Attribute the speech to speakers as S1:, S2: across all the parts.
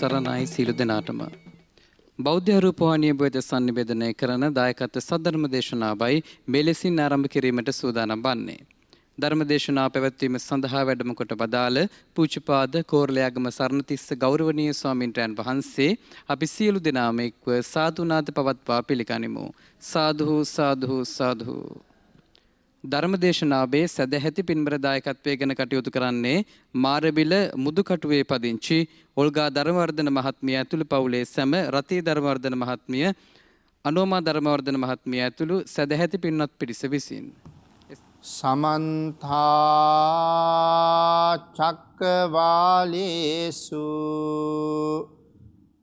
S1: සම්බුදු සරණයි සීලු දෙනාටම. බෞද්ධ රූපවාහිනිය බෙද sannivedanaya කරන දායකත්ව සද්ධර්ම දේශනාවයි මෙලෙසින් ආරම්භ කිරීමට සූදානම් වන්නේ. ධර්ම දේශනා පැවැත්වීම සඳහා වැඩම කොට වදාළ පූජ්‍යපාද කෝරළයාගම සරණතිස්ස ගෞරවනීය ස්වාමින්වයන් වහන්සේ අපි සියලු දෙනාම එක්ව සාදුනාද පවත්වා පිළිගනිමු. සාදු සාදු සාදු ධර්මදේශනාවේ සැදැහැති පින්බර දායකත්වය ගැන කටයුතු කරන්නේ මාරබිල මුදුකටුවේ පදිංචි ඔල්ගා ධර්මවර්ධන මහත්මිය ඇතුළු පවුලේ සැම රතී ධර්මවර්ධන මහත්මිය අනෝමා ධර්මවර්ධන මහත්මිය ඇතුළු සැදැහැති පින්වත් පිරිස විසින්.
S2: සමන්තා චක්කවාලේසු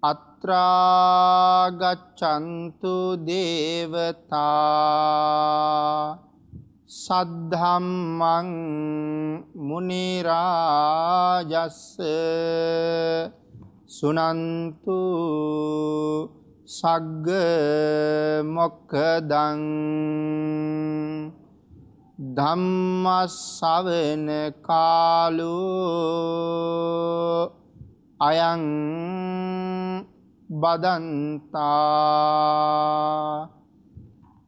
S2: අත්‍රාගච්චන්තු දේවතා සද්ධම්මං මුනිරාජස්ස සුනන්තු සග්ග මොක්කදං ධම්මස්සවන කාලු අයං බදන්තා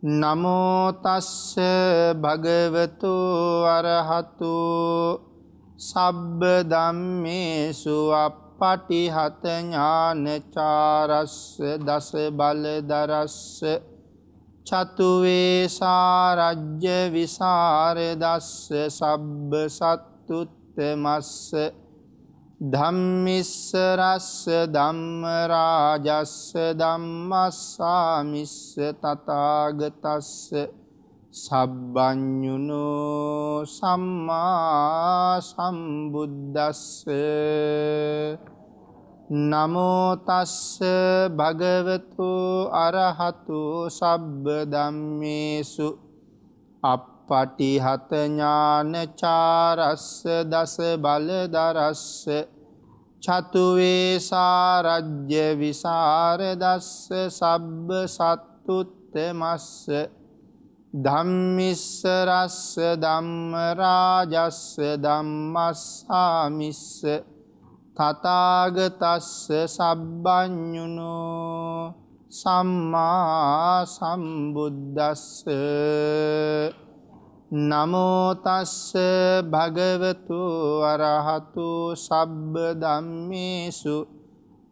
S2: නමෝතස්ස භගවතු අරහතු සබ්බ දම්මේසු අපපටිහත ඥානචාරස්ස දස බලදරස්ස චතුවේ සාරජ්‍ය විසරදස්ස සබ්බ සත්තුත්තමස්ස ධම්මිස්සරස්ස ධම්මරාජස්ස ධම්මස්සාමිස්ස තතාගතස්ස සබ්බඥුනෝ සම්මා සම්බුද්දස්ස නමෝතස්ස භගවතු අරහතු සබ්බ ධම්මේසු අප පටිහත ඥානචාරස්ස දස බලදරස්ස චතුවේ සාරජ්‍ය විසරදස්ස සබ්බ සත්තුත්තමස්ස ධම්මිස්සරස්ස ධම්මරාජස්ස ධම්මස්සාමිස්ස තතාගතස්ස සබ්බඥුනෝ සම්මා සම්බුද්දස්ස නමෝතස්ස භගවතු අරහතු සබ්බ දම්මේසු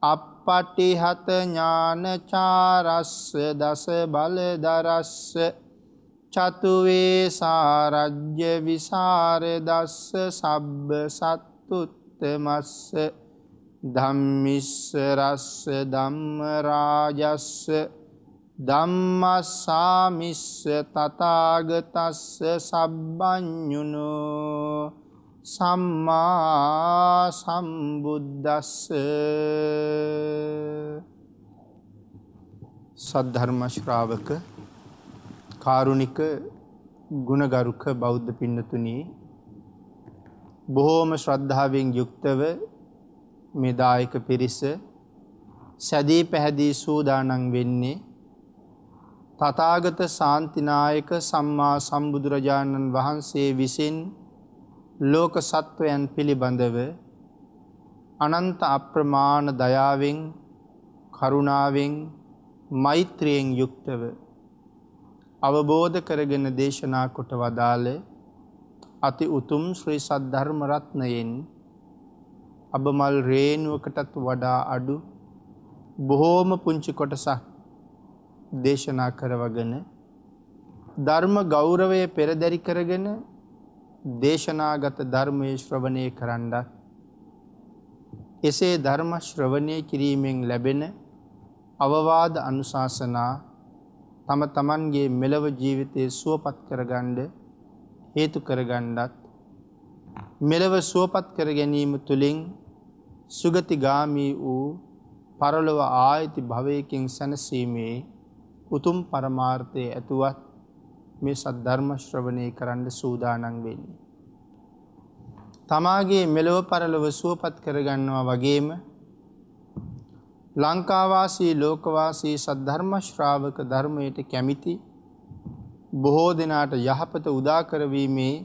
S2: අපපටිහත ඥානචාරස්ස දස බලදරස්ස චතුවේ සාරජ්‍ය විසරදස්ස සබ්බ සත්තුත්තමස්ස ධම්මිස්සරස්ස ධම්මරාජස්ස ධම්මස්සාමිස්ස තතාගතස්ස සබ්බඥුනෝ සම්මා සම්බුද්දස්ස. සද්ධර්මශ්‍රාවක කාරුණික ගුණගරුක බෞද්ධ පින්නතුනී බොහෝම ශ්‍රද්ධාවෙන් යුක්තව මෙදායක පිරිස සැදී පැහැදී සූදානන් වෙන්නේ තතාගත සාන්තිනායක සම්මා සම්බුදුරජාණන් වහන්සේ විසින් ලෝක සත්වයන් පිළිබඳව අනන්ත අප්‍රමාණ දයාවෙන් කරුණාවෙන් මෛත්‍රයෙන් යුක්තව අවබෝධ කරගෙන දේශනා කොට වදාළ අති උතුම් ශ්‍රී සද්ධර්මරත්නයෙන් අබමල් රේනුවකටත් වඩා අඩු බොහෝම පුංචි කොටසක් දේශනා කරවගෙන ධර්ම ගෞරවය පෙරදැරි කරගෙන දේශනාගත ධර්මය ශ්‍රවණය කරන්නත් එසේ ධර්ම ශ්‍රවණය කිරීමෙන් ලැබෙන අවවාද අනුශාසනා තම තමන්ගේ මෙලව ජීවිතය සුවපත් කරගණ්ඩ හේතු කරගණ්ඩත් මෙලව සුවපත් කර ගැනීම තුළින් සුගතිගාමී වූ පරලොව ආයිති භවයකින් සැනසීමේ උතුම් පරමාර්ථය ඇතුවත් මේ සද්ධර්මශ්‍රවනය කරන්න සූදානන් වෙන්නේ. තමාගේ මෙලොව පරලොව සුවපත් කරගන්නවා වගේම ලංකාවාසී ලෝකවාසී සද්ධර්මශ්‍රාවක ධර්මයට කැමිති බොහෝ දෙනාට යහපත උදාකරවීමේ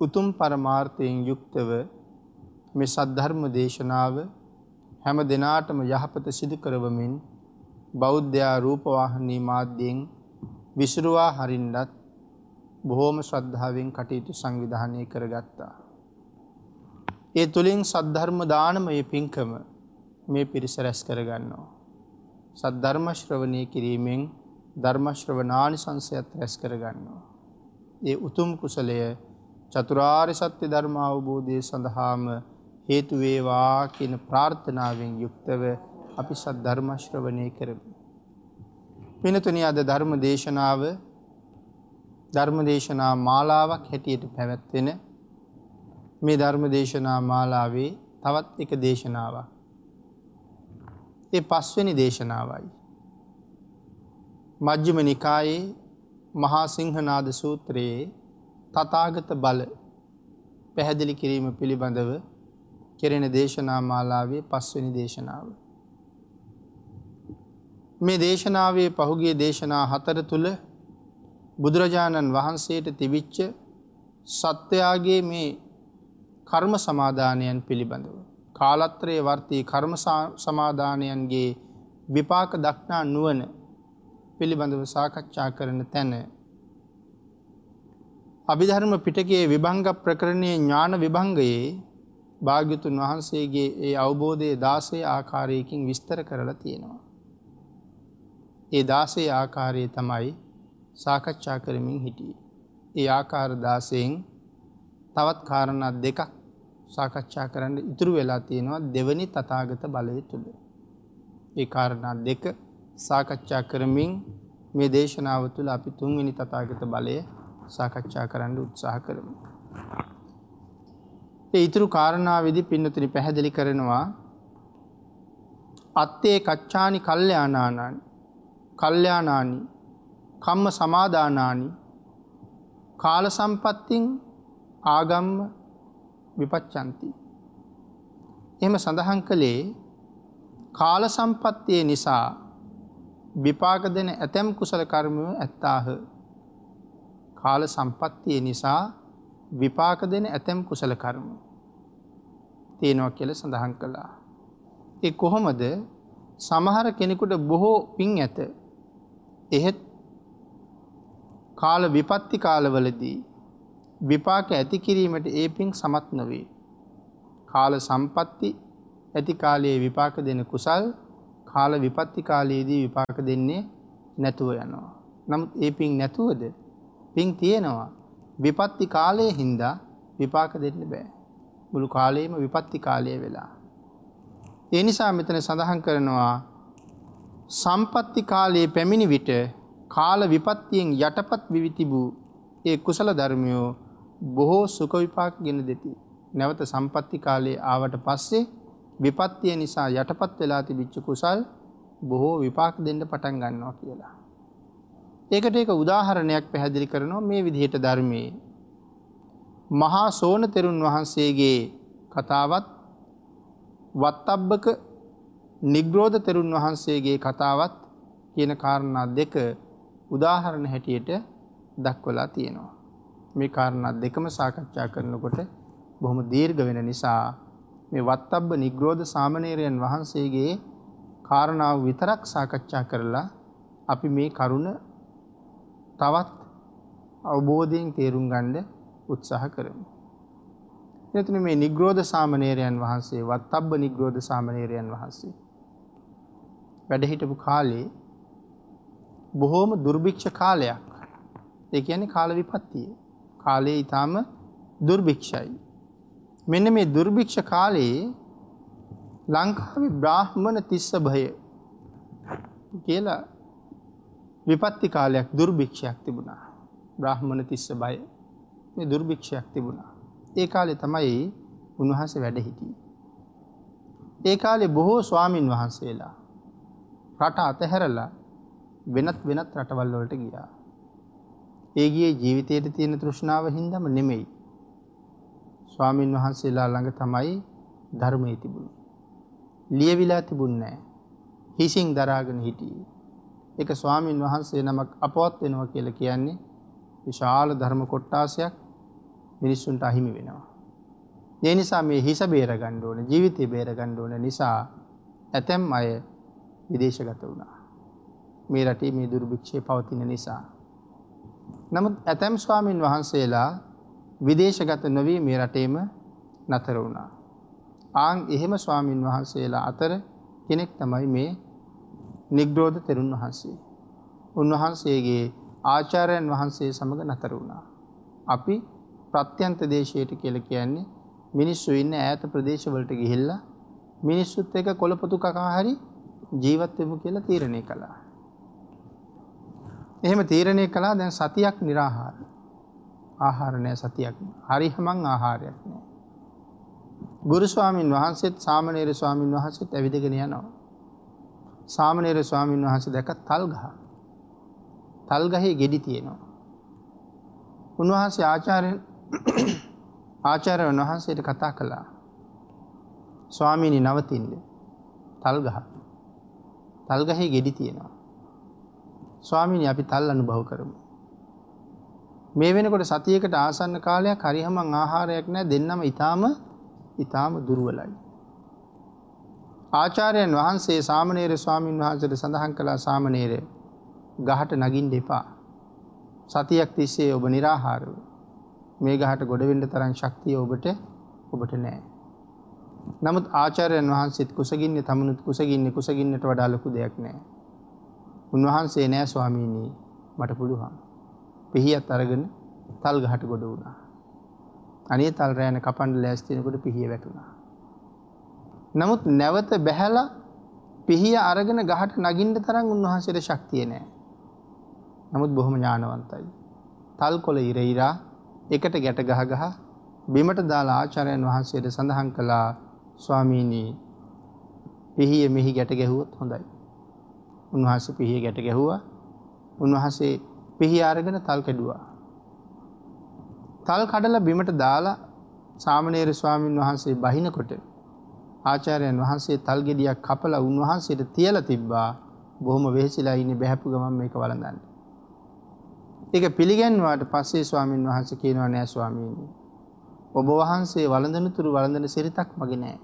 S2: උතුම් පරමාර්ථයෙන් යුක්තව මේ සද්ධර්ම දේශනාව හැම දෙනාටම යහපත සිදු කරවමින් බෞද්ධයා රූපවාහනී මාධ්‍යයෙන් විසුරුවා හරින්ඩත් බොහෝම ශ්‍රද්ධාවෙන් කටයුතු සංවිධානය කරගත්තා. ඒ තුළින් සද්ධර්ම දානමය පින්කම මේ පිරිස රැස් කරගන්නවා. සද්ධර්මශ්‍රවනය කිරීමෙන් ධර්මශ්‍රවනානි සංසයත් රැස් කරගන්නවා. ඒ උතුම් කුසලය චතුරාරි සත්‍ය ධර්ම අවබෝධය සඳහාම හේතුවේවා කියන ප්‍රාර්ථනාවෙන් යුක්තව අපි සත් ධර්මශ්‍රවනය කරමු. පිනතුනි අද ධර්ම දේශනාව ධර්ම දේශනා මාලාවක් හැටියට පැවැත්වෙන මේ ධර්ම දේශනා මාලාවේ තවත් එක දේශනාවක්. ඒ පස්වනි දේශනාවයි. මජ්්‍යම නිකායේ මහා සිංහනාද සූත්‍රයේ තතාගත බල පැහැදිලි කිරීම පිළිබඳව කෙරෙන දේශනා මාලාවේ පස්වනි දේශනාව. මේ දේශනාවේ පහුගේ දේශනා හතර තුළ බුදුරජාණන් වහන්සේට තිබිච්ච සත්වයාගේ මේ කර්ම සමාධානයන් පිළිබඳව. කාලත්‍රයේ වර්තී කර්ම සමාධානයන්ගේ විපාක දක්නා නුවන පිළිබඳව සාකච්ඡා කරන තැන. අභිධර්ම පිටකයේ විභංග ප්‍රකරණය ඥාන විභංගයේ භාග්‍යතුන් වහන්සේගේ ඒ අවබෝධය දාසය ආකාරයකින් විස්තර කරලා තියෙනවා. ඒ දාසේ ආකාරයේ තමයි සාකච්ඡා කරමින් හිටිය. ඒ ආකාර දාසයෙන් තවත් කාරණත් දෙකක් සාකච්ඡා කරන්න ඉතුරු වෙලා තියෙනවා දෙවනි තතාගත බලය තුළ. ඒ කාරණා දෙක සාකච්ඡා කරමින් මේ දේශනාව තුළ අපි තුන්වෙනි තතාගත බලය සාකච්ඡා කරන්න උත්සාහ කරමු. ඒ ඉතුරු කාරණාවවිදි පින්නතුනි පැහැදිලි කරනවා අත්තේ කච්චානි කල්්‍යයානානන් කල්්‍යයානානි කම්ම සමාධානානි කාල සම්පත්තිං ආගම්ම විපච්චන්ති. එම සඳහන් කළේ කාල සම්පත්තිය නිසා විපාක දෙන ඇතැම් කුසල කර්මය ඇත්තාහ. කාල සම්පත්තිය නිසා විපාක දෙන ඇතැම් කුසල කර්ම තියෙනවා කියල සඳහන් කළා. එ කොහොමද සමහර කෙනෙකුට බොහෝ පින් ඇත එහෙත් කාල විපත්ති කාලවලදී විපාක ඇති කිරීමට ඒ පින් සමත් නොවේ. කාල සම්පත්ති ඇති කාලයේ විපාක දෙන කුසල් කාල විපත්ති කාලයේදී විපාක දෙන්නේ නැතුව යනවා. නමුත් ඒ පින් නැතුවද පින් තියෙනවා විපත්ති කාලය හින්දා විපාක දෙන්න බෑ. මුළු කාලයේම විපත්ති කාලය වෙලා. ඒ නිසා මෙතන සඳහන් කරනවා සම්පත්ති කාලයේ පැමිණි විට කාල විපත්තියෙන් යටපත් විවිතිබූ ඒ කුසල ධර්මයෝ බොහෝ සුකවිපාක ගෙන දෙති. නැවත සම්පත්ති කාලයේ ආවට පස්සේ විපත්තිය නිසා යටපත් වෙලා තිබිච්ච කුසල් බොහෝ විපාක දෙන්න පටන් ගන්නවා කියලා. ඒකට ඒක උදාහරණයක් පැහැදිලි කරනවා මේ විදිහට ධර්මයේ. මහා සෝන තෙරුන් වහන්සේගේ කතාවත් වත්තබ්බක නිග්‍රෝධ තෙරුන් වහන්සේගේ කතාවත් කියන කාරණා දෙක උදාහරණ හැටියට දක්වලා තියෙනවා. මේ කාරණත් දෙකම සාකච්ඡා කරනකොට බොහොම දීර්ඝ වෙන නිසා මේ වත්තබ්බ නිග්‍රෝධ සාමනේරයන් වහන්සේගේ කාරණාව විතරක් සාකච්ඡා කරලා අපි මේ කරුණ තවත් අවබෝධයෙන් තේරුම් ගණ්ඩ උත්සාහ කරමු. එතුන මේ නිග්‍රෝධ සාමනේරයන් වහන්සේ වත්තබ්බ නිග්‍රෝධ සාමනේරයන් වහන්සේ. වැඩහිටපු කාලේ බොහෝම දුර්භික්ෂ කාලයක් ඒ කියන්නේ කාල විපත්තිය. කාලයේ ඉතාම දුර්භික්ෂයි. මෙන්න මේ දුර්භික්ෂ කාලයේ ලංකාවේ බ්‍රාහ්මණ තිස්ස භය කියලා විපත්ති කාලයක් දුර්භික්ෂයක් තිබුණා. බ්‍රාහ්මණ තිස්ස බය මේ දුර්භික්ෂයක් තිබුණා. ඒ කාලෙ තමයි උන්වහස වැඩ හිටිය. ඒ කාලේ බොහෝ ස්වාමින් වහන්සේලා රට අතහැරලා වෙනත් වෙනත් රටවල් වලට ගියා. ඒ ගියේ ජීවිතයට තියෙන තෘෂ්ණාව හින්දාම නෙමෙයි. ස්වාමින් වහන්සේලා ළඟ තමයි ධර්මයේ තිබුණේ. ලියවිලා තිබුණේ නැහැ. හිසින් දරාගෙන හිටියේ. ඒක ස්වාමින් වහන්සේ නමක් අපවත් වෙනවා කියලා කියන්නේ විශාල ධර්ම කොට්ටාසයක් මිනිස්සුන්ට අහිමි වෙනවා. ඒ නිසා මේ හිස බේරගන්න ඕන ජීවිතය බේරගන්න ඕන නිසා ඇතැම් අය විදේශගත වුණා. මේ රටේ මේ දුර්භික්ෂය පවතින නිසා. නමුත් ඇතැම් ස්වාමීන් වහන්සේලා විදේශගත නොවී මේ රටේම නතර වුණා. ආං එහෙම ස්වාමීන් වහන්සේලා අතර කෙනෙක් තමයි මේ නිග්‍රෝධ තෙරුන් වහන්සේ. උන්වහන්සේගේ ආචාරයන් වහන්සේ සමඟ නතර වුණා. අපි ප්‍රත්‍යන්ත දේශයට කියල කියන්නේ මිනිස්සු ඉන්න ඈත ප්‍රදේශවලට ගිහිල්ලා මිනිස්සුත් එක කොළපොතු කකා හරි ජීවත්වමු කියලා තීරණය කළා. එහෙම තීරණය කලා දැන් සතියක් නිරාහාර ආහාරණය සතියක් හරි හමං ආහාරයක් නෑ. ගුරුස්වාමීන් වහන්සේත් සාමනේර ස්වාමීන් වහන්සේත් ඇවිදගෙන යනවා. සාමනේර ස්වාමීන් වහන්ස දැක තල්ගහ තල්ගහේ ගෙඩි තියෙනවා. උන්වහන්සේ ආචාරයෙන් ආචාරය වහන්සේට කතා කළා. ස්වාමීණි නවතින්ද තල්ගහ තල්ගහේ ගෙඩි තියෙනවා. ස්වාමීනි අපි තල් අනුභව කරමු. මේ වෙනකොට සතියකට ආසන්න කාලයක් හරිහමං ආහාරයක් නෑ දෙන්නම ඉතාම ඉතාම දුරුවලයි. ආචාරයන් වහන්සේ සාමනේර ස්වාමීන් වහන්සට සඳහන් කළා සාමනේරය ගහට නගින් දෙපා. සතියක් තිස්සේ ඔබ නිරාහාරව මේ ගහට ගොඩවෙඩ තරන් ශක්තිය ඔබට ඔබට නෑ. නමුත් ආචාරයන් වහන්සේත් කුසගින්න තමනුත් කුසගින්න කුසගින්නට වඩාලොකු දෙයක් නෑ. උන්වහන්සේ නෑ ස්වාමීනී මට පුළුවන්. පිහියත් අරගෙන තල් ගහට ගොඩ වුණා. අනේ තල් රෑන කපන්ඩ ලෑස්තිනකොට පිහිය වැටුණා. නමුත් නැවත බැහැල පිහිය අරගෙන ගහට නගින්ට තරම් උන්වහන්සේට ශක්තිය නෑ. නමුත් බොහොම ඥානවන්තයි. තල් කොළ ඉරයිරා එකට ගැට ගහ ගහ බිමට දාලා ආචාරයන් වහන්සේට සඳහන් කළා ස්වාමීනී පිහිය මෙහි ගැට ගැහුවොත් හොඳයි. උන්වහස පිහිය ගැට ගැහුවා උන්වහසේ පිහි අරගෙන තල් කැඩුවා. තල් කඩල බිමට දාලා සාමනේර ස්වාමීන් වහන්සේ බහිනකොට ආචාරයන් වහන්සේ තල් ගෙඩියක් කපල උන්වහන්සේට තියල තිබ්බා බොහොම වෙහෙසිලා ඉන්න බැහැපු ගමන් මේක වලඳන්න. එක පිළිගැන්වාට පස්සේ ස්වාමීන් වහන්ස කියනවා නෑ ස්වාමීණී. ඔබ වහන්සේ වලඳනතුරු වලඳන සිරිතක් මගේ නෑ.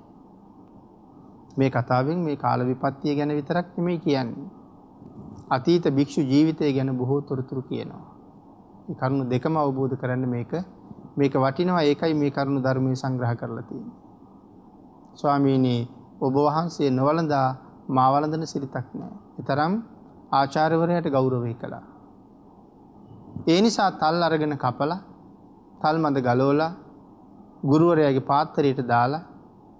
S2: මේ කතාවෙන් මේ කාල විපත්තිය ගැන විතරක් නෙමේ කියන්නේ. අතීත භික්‍ෂු ජීවිතය ගැන බොහෝ තොරතුරු කියනවා. කරුණු දෙකම අවබෝධ කරන්න මේක මේක වටිනවා ඒකයි මේ කරුණු ධර්මය සංග්‍රහ කරලතිය. ස්වාමීනී ඔබ වහන්සේ නොවලඳා මාවලඳන සිරිතක් නෑ. එතරම් ආචාරවරයට ගෞරවය කළා. ඒ නිසා තල් අරගෙන කපල තල් මඳ ගලෝලා ගුරුවරයාගේ පාත්තරයට දාලා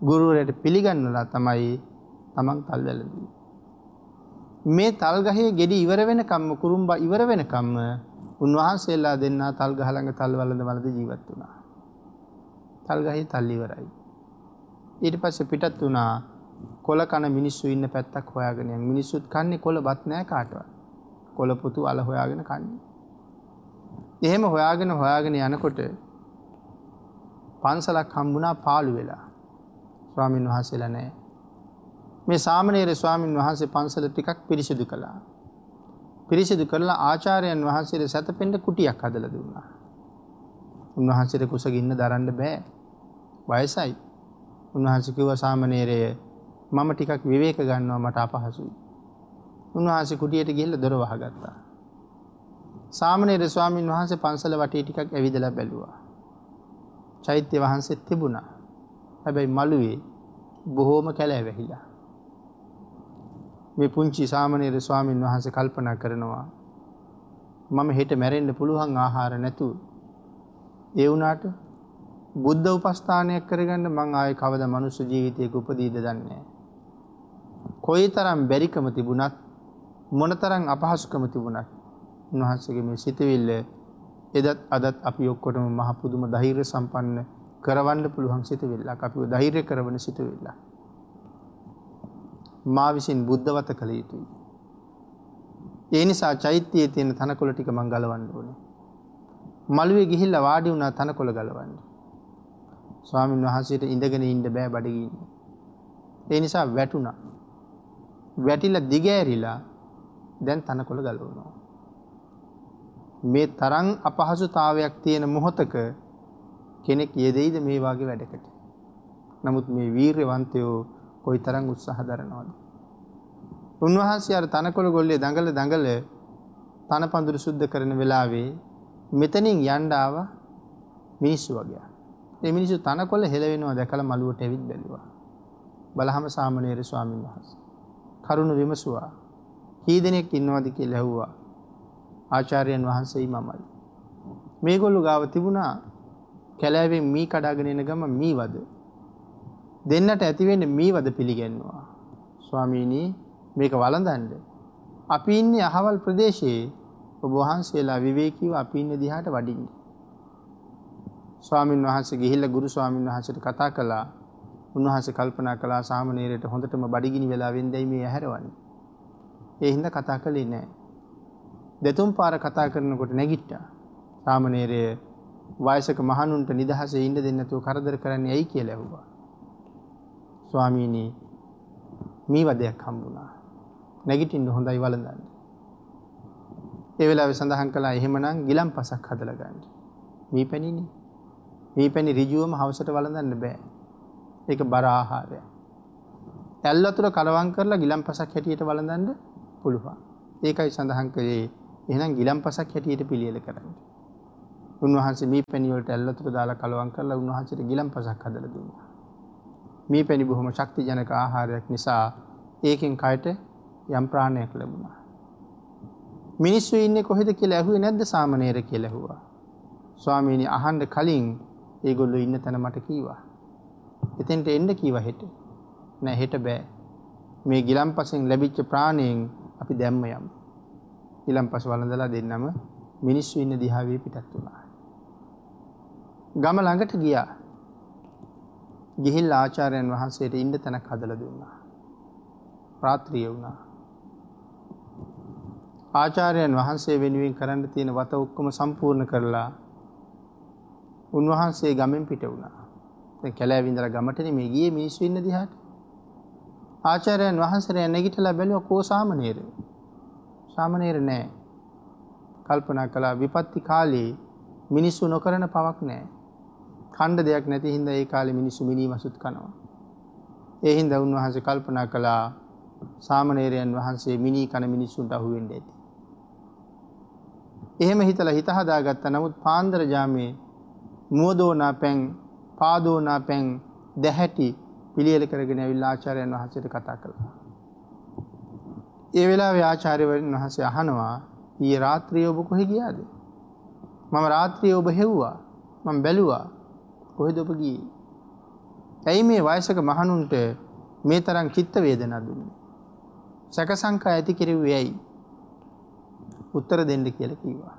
S2: ගුරුවරයට පිළිගන්නලා තමයි තමන් තල් වැලදී. මේ තල්ගහේ ගෙඩි ඉවර වෙන කම්ම කුරුම්බ ඉවර වෙන කම්ම උන්වහන්සේල්ලා දෙන්න තල් ගහළඟ තල් වලද වලද ජීවත් වුණා. තල්ගහහි තල්ලිවරයි. ඊට පස්ස පිටත් වුණා කොල කන මිනිස්සු ඉන්න පැත්තක් හොයාගෙන මිනිස්සුත් කන්නේ කොළ බත් නෑ කාටව කොළ පුතු අල හොයාගෙන කන්නේ. එහෙම හොයාගෙන හොයාගෙන යනකොට පන්සලක් හම්බුණා පාලු වෙලා ස්වාමීන් වහන්සේලා නෑ. මේ සාමනේර ස්වාමීන් වහන්සේ පන්සල ටිකක් පිරිසිදු කළා. පිරිසිදු කරලා ආචාරයන් වහන්සේට සැතපෙන්ට කුටියක් හදල දුන්නා. උන්වහන්සේට කුසගින්න දරන්න බෑ වයසයි. උන්වහන්සකිව සාමනේරය මම ටිකක් විවේක ගන්නවා මට අපහසුයි. උන්වහන්සේ කුටියට ගිල්ල දොරවහ ගත්තා. සාමනේර ස්වාමීන් වහන්සේ පන්සල වටේ ටිකක් ඇවිදල බැලුවා. චෛත්‍ය වහන්සෙත් තිබුණා. හැබැයි මළුවේ බොහෝම කැලෑ වැහිලා. මේ පුංචි සාමනේර ස්වාමීන් වහන්ස කල්පනා කරනවා. මම හෙට මැරෙන්ඩ පුළුවන් ආහාර නැතු. ඒ වුනාට බුද්ධ උපස්ථානයක් කරගන්න මං ආය කවද මනුස්ස ජීවිතයක උපදීද දන්නේ. කොයි තරම් බැරිකම තිබුණත් මොනතරං අපහසුකම තිබුණත් උන්වහන්සගේ මේ සිතවිල්ල එදත් අදත් අපි ඔක්කොටම මහපුදුම දහිර සම්පන්න කරවන්න පුළුවන් සිතවිල්ලා අපිව දෛර්ය කරවන සිතවිල්ලා. මා විසින් බුද්ධවත කළ යුතුයි. ඒ නිසා චෛත්‍යයේ තියෙන තනකොළ ටික මං ගලවන්න ඕනේ. මළුවේ ගිහිල්ලා වාඩි වුණා තනකොළ ගලවන්න. ස්වාමීන් වහන්සේට ඉඳගෙන ඉන්න බෑ බඩගින්න. ඒ නිසා වැටුණා. වැටිලා දිගෑරිලා දැන් තනකොළ ගලවනවා. මේ තරම් අපහසුතාවයක් තියෙන මොහොතක කෙනෙක් යෙදෙයිද මේ වගේ වැඩකට. නමුත් මේ වීර්යවන්තයෝ කොයි තරම් උත්සාහ දරනවද. උන්වහන්සේ අර තනකොළ ගොල්ලේ දඟල දඟල තන පඳුරු සුද්ධ කරන වෙලාවේ මෙතනින් යන්න ආවා මිනිස්සු වගේ. ඒ මිනිස්සු තනකොළ හෙලවෙනවා දැකලා මළුවට ඇවිත් බැලුවා. බලහම සාමණේර ස්වාමීන් වහන්සේ. කරුණ විමසුවා. කී දෙනෙක් ඉන්නවද කියලා ඇහුවා. ආචාර්යයන් වහන්සේයි මමයි. මේගොල්ලෝ ගාව තිබුණා කැලෑවෙන් මී කඩාගෙන එන ගම මී වද. දෙන්නට ඇතිවෙන්න මී වද පිළිගැන්නවා. ස්වාමීනී මේක වළඳන්ඩ. අපි ඉන්නේ අහවල් ප්‍රදේශයේ ඔබ වහන්සේලා විවේකීව අපි ඉන්න දිහාට වඩින්න. ස්වාමීන් වහන්සේ ගිහිල්ල ගුරු ස්වාමීන් වහන්සට කතා කළා උන්වහස කල්පනා කලා සාමනේරයට හොඳටම බඩිගිනි වෙලා වෙන්දයි මේ හැරවන්න. ඒ හින්ද කතා කළේ නෑ. දෙතුම් පාර කතා කරනකොට නැගිට්ට සාමනේරය වයසක මහනුන්ට නිදහස ඉන්ඩ දෙන්නතුව කරදර කරන්න ඇයි කිය ලැහවා. ස්වාමීනී මී වදයක් හම්බුණා නැගිටින්ට හොඳයි වලඳන්න. ඒවෙලා සඳහන් කලා එහෙමනම් ගිලම් පසක් හදලගන්න. මී පැනිනි මී පැණි රිජුවම හවසට වලඳන්න බෑ ඒක බර ආහාරය. ඇල්ලතුර කලවන් කරලා ගිලම් පසක් හැටියට වලඳන්න පුළුවන්. ඒකයි සඳහන් කරේ එහනම් ගිලම් පසක් හැටියට පිළියල කරන්න. උන්වහන්සේ මේ පැනිවලට ඇල්ලතුර දාලා කලවන් කරලා උන්වහන්සට ගිලම් පසක් හදල දුන්න. මේ පැණි බොහොම ශක්ති ජනක ආහාරයක් නිසා ඒකෙන් කයට යම් ප්‍රාණයක් ලැබුණා. මිනිස්සු ඉන්න කොහෙද කියලා ඇහුව නැද්ද සාමනේර කිය ලැහවා. ස්වාමීණි අහන්ඩ කලින් ඒගොල්ලු ඉන්න තැන මට කීවා. එතෙන්ට එන්ඩ කීව හෙට නෑ හෙට බෑ මේ ගිලම් පසෙන් ලැබිච්ච ප්‍රාණයෙන් අපි දැම්ම යම්. ඉලම් පස වලඳලා දෙන්නම මිනිස්සු ඉන්න දිහාවේ පිටත් වුණා. ගම ළඟට ගියා ගිහිල් ආචාරයන් වහන්සේට ඉන්ඩ තැනක් හදල දුන්නා. ප්‍රාත්‍රිය වුණා. ආචාරයන් වහන්සේ වෙනුවෙන් කරන්න තියෙන වත ඔක්කොම සම්පූර්ණ කරලා උන්වහන්සේ ගමෙන් පිට වුණා. කැලෑවිඳල ගමටන මේ ගිය මිනිස්සු ඉන්න දිහට. ආචාරයන් වහන්සරය නැගිටලා බැලුව කෝ සාමනේර. සාමනේර නෑ. කල්පනා කලා විපත්ති කාලේ මිනිස්සු නොකරන පවක් නෑ. කණ්ඩ දෙයක් නැති හින්ද ඒ කාලෙ මිනිස්සු මිනී වසුත් කනවා. එහින්ද උන්වහන්ස කල්පනා කළා සාමනේරයන් වහන්සේ මිනී කන මිනිස්සුන්ට අහුවෙන්ඩ ඇති. එහෙම හිතල හිතහදාගත්ත නමුත් පාන්දරජාමේ මුවදෝනා පැන් පාදෝනා පැන් දැහැටි පිළියල කරගෙන ඇවිල් ආචාරයන් වහසට කතා කළා. ඒ වෙලා ආචාර්යවරින් වහසේ අහනවා ඒ රාත්‍රිය ඔබ කොහෙ ගියාද. මම රාත්‍රිය ඔබ හෙව්වා මං බැලුවා කොහෙ දොප ගී. ඇයි මේ වයසක මහනුන්ට මේ තරම් චිත්ත වේදන දුන්න. සැකසංකා ඇති කිරව් යැයි උත්තර දෙන්න කියල කීවා.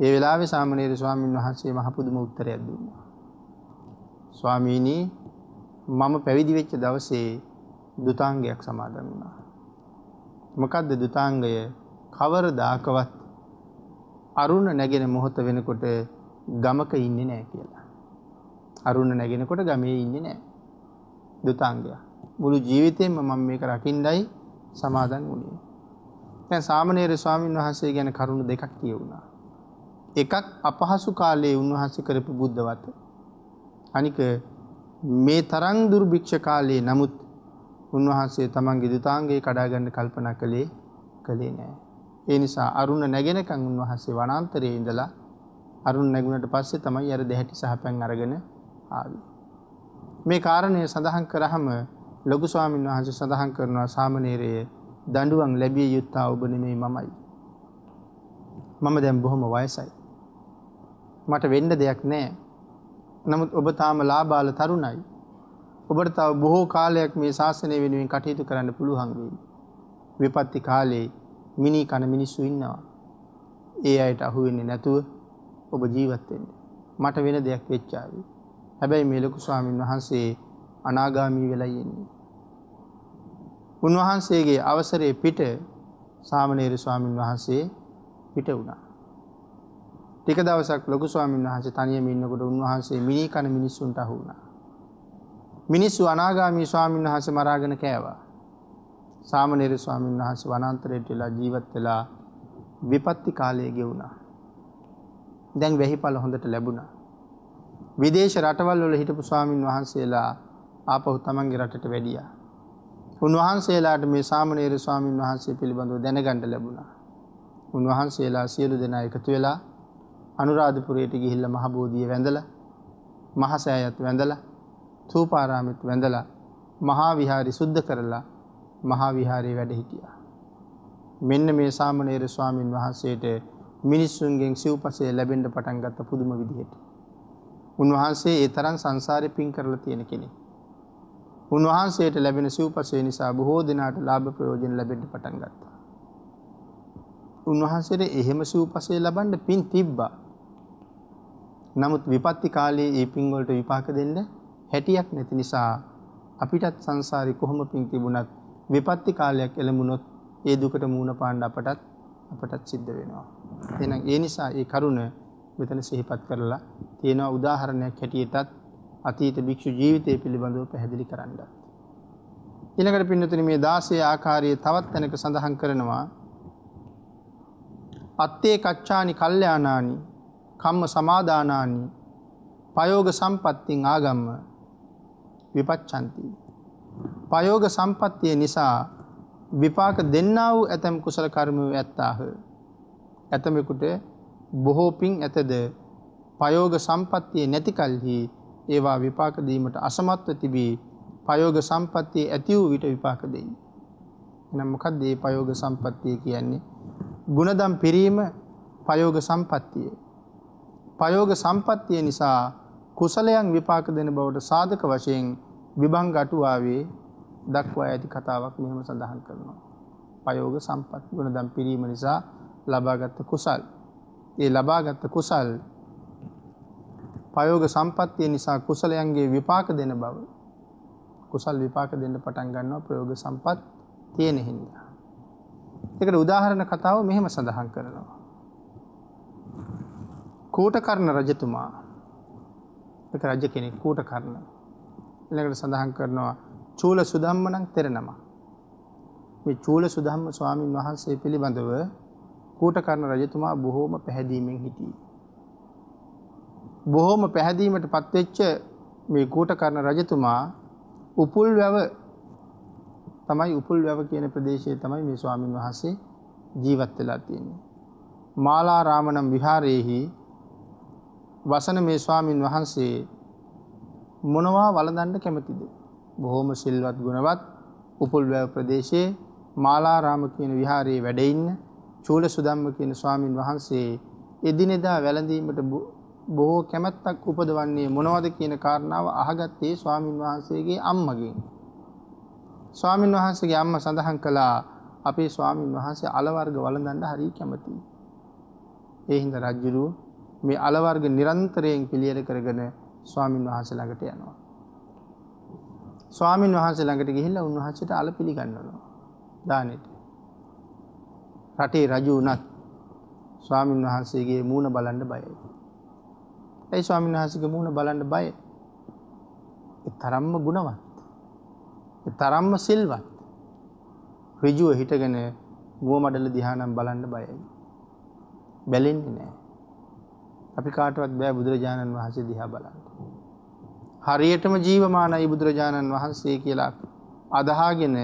S2: ඒ වෙලාවෙ සාමනේර ස්වාමීන් වහන්සේ මහපුදුම උත්තරයක් දුන්නා. ස්වාමීනී මම පැවිදි වෙච්ච දවසේ දුතාංගයක් සමාදන් වුණා. මොකක්ද දුතාංගය කවර දාකවත් අරුණ නැගෙන මොහොත වෙනකොට ගමක ඉන්නේ නෑ කියලා. අරුණ නැගෙනකොට ගමේ ඉන්න නෑ දුතාංගය. මුළු ජීවිතයෙන්ම මම මේක රකින්ඩයි සමාදන් වුණේ. තැන් සාමනේර ස්වාමීන් වහන්සේ ගැන කරුණු දෙකක් කියවුණා. එකක් අපහසු කාලයේ උන්වහන්ස කරපු බුද්ධවත. අනික මේ තරං දුර්භික්ෂ කාලයේ නමුත් උන්වහන්සේ තමන්ගේ දුතාන්ගේ කඩාගන්න කල්පන කළේ කළේ නෑ. ඒ නිසා අරුණ නැගෙනකං උන්වහන්සේ වනන්තරයේ ඉඳලා අරුන් නැගුණට පස්සේ තමයි අර දෙහැටි සහපැන් අරගෙන ආවි. මේ කාරණය සඳහන් කරහම ලොකු ස්වාමීන් වහන්සේ සඳහන් කරනවා සාමනේරයේ දඩුවන් ලැබිය යුත්තා ඔබ නෙමේ මමයි. මම දැම් බොහොම වයසයි. මට වෙන්ඩ දෙයක් නෑ නමුත් ඔබ තාම ලාබාල තරුණයි. ඔබට තව බොහෝ කාලයක් මේ ශාසනය වෙනුවෙන් කටයුතු කරන්න පුළුවන්ගේ. විපත්ති කාලේ මිනි කන මිනිස්සු ඉන්නවා. ඒ අයට අහුවෙන්නේ නැතුව ඔබ ජීවත්වෙන්න. මට වෙන දෙයක් වෙච්චාවේ. හැබැයි මේලොකු ස්වාමීන් වහන්සේ අනාගාමී වෙලයියෙන්නේ. උන්වහන්සේගේ අවසරයේ පිට සාමනේර ස්වාමීන් වහන්සේ පිට වුණා. ටික දවසක් ලොකු ස්වාමීන් වහන්සේ තනියම ඉන්නකොට උන්වහන්සේ මිනී කන මිනිස්සුන්ට අහු වුණා. මිනිස්සු අනාගාමී ස්වාමීන් වහන්සේ මරාගෙන කෑවා. සාමනේර ස්වාමීන් වහන්සේ වනාන්තරයට වෙලා ජීවත් වෙලා විපත්ති කාලය ගෙවුණා. දැන් වැහිපල හොඳට ලැබුණා. විදේශ රටවල් වල හිටපු ස්වාමීන් වහන්සේලා ආපහු තමන්ගේ රටට වැඩියා. උන්වහන්සේලාට මේ සාමනේර ස්වාමීන් වහන්සේ පිළිබඳව දැනගණ්ඩ ලැබුණා. උන්වහන්සේලා සියලු දෙනා එකතු වෙලා අනුරාධපුරයට ගිහිල්ල මහබෝධිය වැඳල මහසෑයත් වැඳල තූපාරාමිත් වැඳල මහා විහාරි සුද්ධ කරලා මහා විහාරයේ වැඩ හිටියා. මෙන්න මේ සාමනේර ස්වාමීන් වහන්සේට මිනිස්සුන්ගෙන් සිව්පසේ ලැබෙන්ඩ පටන් ගත්ත පුදුම විදිහට. උන්වහන්සේ ඒ තරන් සංසාරය පින් කරලා තියෙන කෙනෙ. උන්වහන්සේට ලැබෙන සිව්පසේ නිසා බොහෝ දෙනාට ලාභ ප්‍රයෝජන ලැබෙන්ට පටන් ගත්තා. උන්වහන්සේට එහෙම සිව්පසේ ලබන්ඩ පින් තිබ්බා. නමුත් විපත්ති කාලයේ ඒ පින්වලට විපාක දෙන්න හැටියක් නැති නිසා අපිටත් සංසාරි කොහොම පින් තිබුණත් විපත්ති කාලයක් එළමුණොත් ඒ දුකට මූුණ පාණ්ඩ අපටත් අපටත් සිද්ධ වෙනවා. එන ඒ නිසා ඒ කරුණ මෙතන සිහිපත් කරලා තියෙනවා උදාහරණයක් හැටියටත් අතීත භික්ෂු ජීවිතය පිළිබඳව පැහැදිලි කරන්න. ඉනකට පින්නතුන මේ දාසය ආකාරයේ තවත් තැනක සඳහන් කරනවා අත්තේ කච්චානි කල්්‍යයානානි කම්ම සමාධානානි පයෝග සම්පත්තින් ආගම්ම විපච්චන්ති. පයෝග සම්පත්තිය නිසා විපාක දෙන්න වූ ඇතැම් කුසල කර්මව ඇත්තාහ. ඇතමෙකුට බොහෝපින් ඇතද පයෝග සම්පත්තිය නැතිකල්හි ඒවා විපාකදීමට අසමත්ව තිබී පයෝග සම්පත්තිය ඇති වූ විට විපාක දෙයි. එනම් මොකක්ද ඒ පයෝග සම්පත්තිය කියන්නේ. ගුණදම් පිරීම පයෝග සම්පත්තිය. පයෝග සම්පත්තිය නිසා කුසලයන් විපාක දෙන බවට සාධක වශයෙන් විබං ගටුවාවේ දක්වා ඇති කතාවක් මෙහම සඳහන් කරනවා. පයෝග සම්පත් ගුණදම් පිරීම නිසා ලබාගත්ත කුසල්. ඒ ලබාගත්ත කුසල් පයෝග සම්පත්තිය නිසා කුසලයන්ගේ විපාක දෙන බව කුසල් විපාක දෙන්න පටන් ගන්නවා ප්‍රයෝග සම්පත් තියෙන හින්දා. එකට උදාහරණ කතාව මෙහෙම සඳහන් කරනවා. කූට කරන රජතුමා එක රජ කෙනෙක් කූට කරන එළකට සඳහන් කරනවා චූල සුදම්මනං තෙරනම මේ චූල සුදම්ම ස්වාමීන් වහන්සේ පිළිබඳව කූට කරන රජතුමා බොහෝම පැහැදීමෙන් හිටිය. බොහෝම පැහැදීමට පත්වෙච්ච මේ කූට කරන රජතුමා උපුල් වැව තමයි උපුල් වැව කියන ප්‍රදේශය තමයි මේ ස්වාමීන් වහන්සේ ජීවත් වෙලා තියෙන්නේ. මාලා රාමනම් විහාරයෙහි වසන මේ ස්වාමීන් වහන්සේ මොනවා වලදන්න කැමතිද. බොහෝම සිල්වත් ගුණවත් උපුල් වැව ප්‍රදේශයේ මාලාරාම කියන විහාරයේ වැඩඉන්න චූල සුදම්ම කියන ස්වාමීන් වහන්සේ එදිනෙදා වැළඳීමට බොහෝ කැමැත්තක් උපදවන්නේ මොනවද කියන කාරණාව අහගත්තේ ස්වාමීන් වහන්සේගේ අම්මගෙන්. ස්වාමීන් වහන්සේගේ අම්ම සඳහන් කළා අපේ ස්වාමීන් වහන්සේ අලවර්ග වලඳන්න හරි කැමති. ඒහින්ද රජ්ජුරුව මේ අලවර්ග නිරන්තරයෙන් පිළියර කරගෙන ස්වාමීන් වහන්සේ ළඟට යනවා. ස්වාමීන් වහන්සේ ළඟට ගිහිල්ල උන්වහසට අල පිළිගන්නනවා දානට. රටේ රජු වනත් ස්වාමීන් වහන්සේගේ මූුණ බලන්ඩ බයයි. ඇයි ස්වාමීන් වහසක මූුණ බලන්ඩ බය තරම්ම ගුණවත්. තරම්ම සිල්වත්. රිජුව හිටගෙන මුව මඩල දිහානම් බලන්ඩ බයයි. බැලෙන්නේ නෑ. අපි කාටවත් බෑ බුදුරජාණන් වහසේ දිහා බලන්න. හරියටම ජීවමානයි බුදුරජාණන් වහන්සේ කියලා අදහාගෙන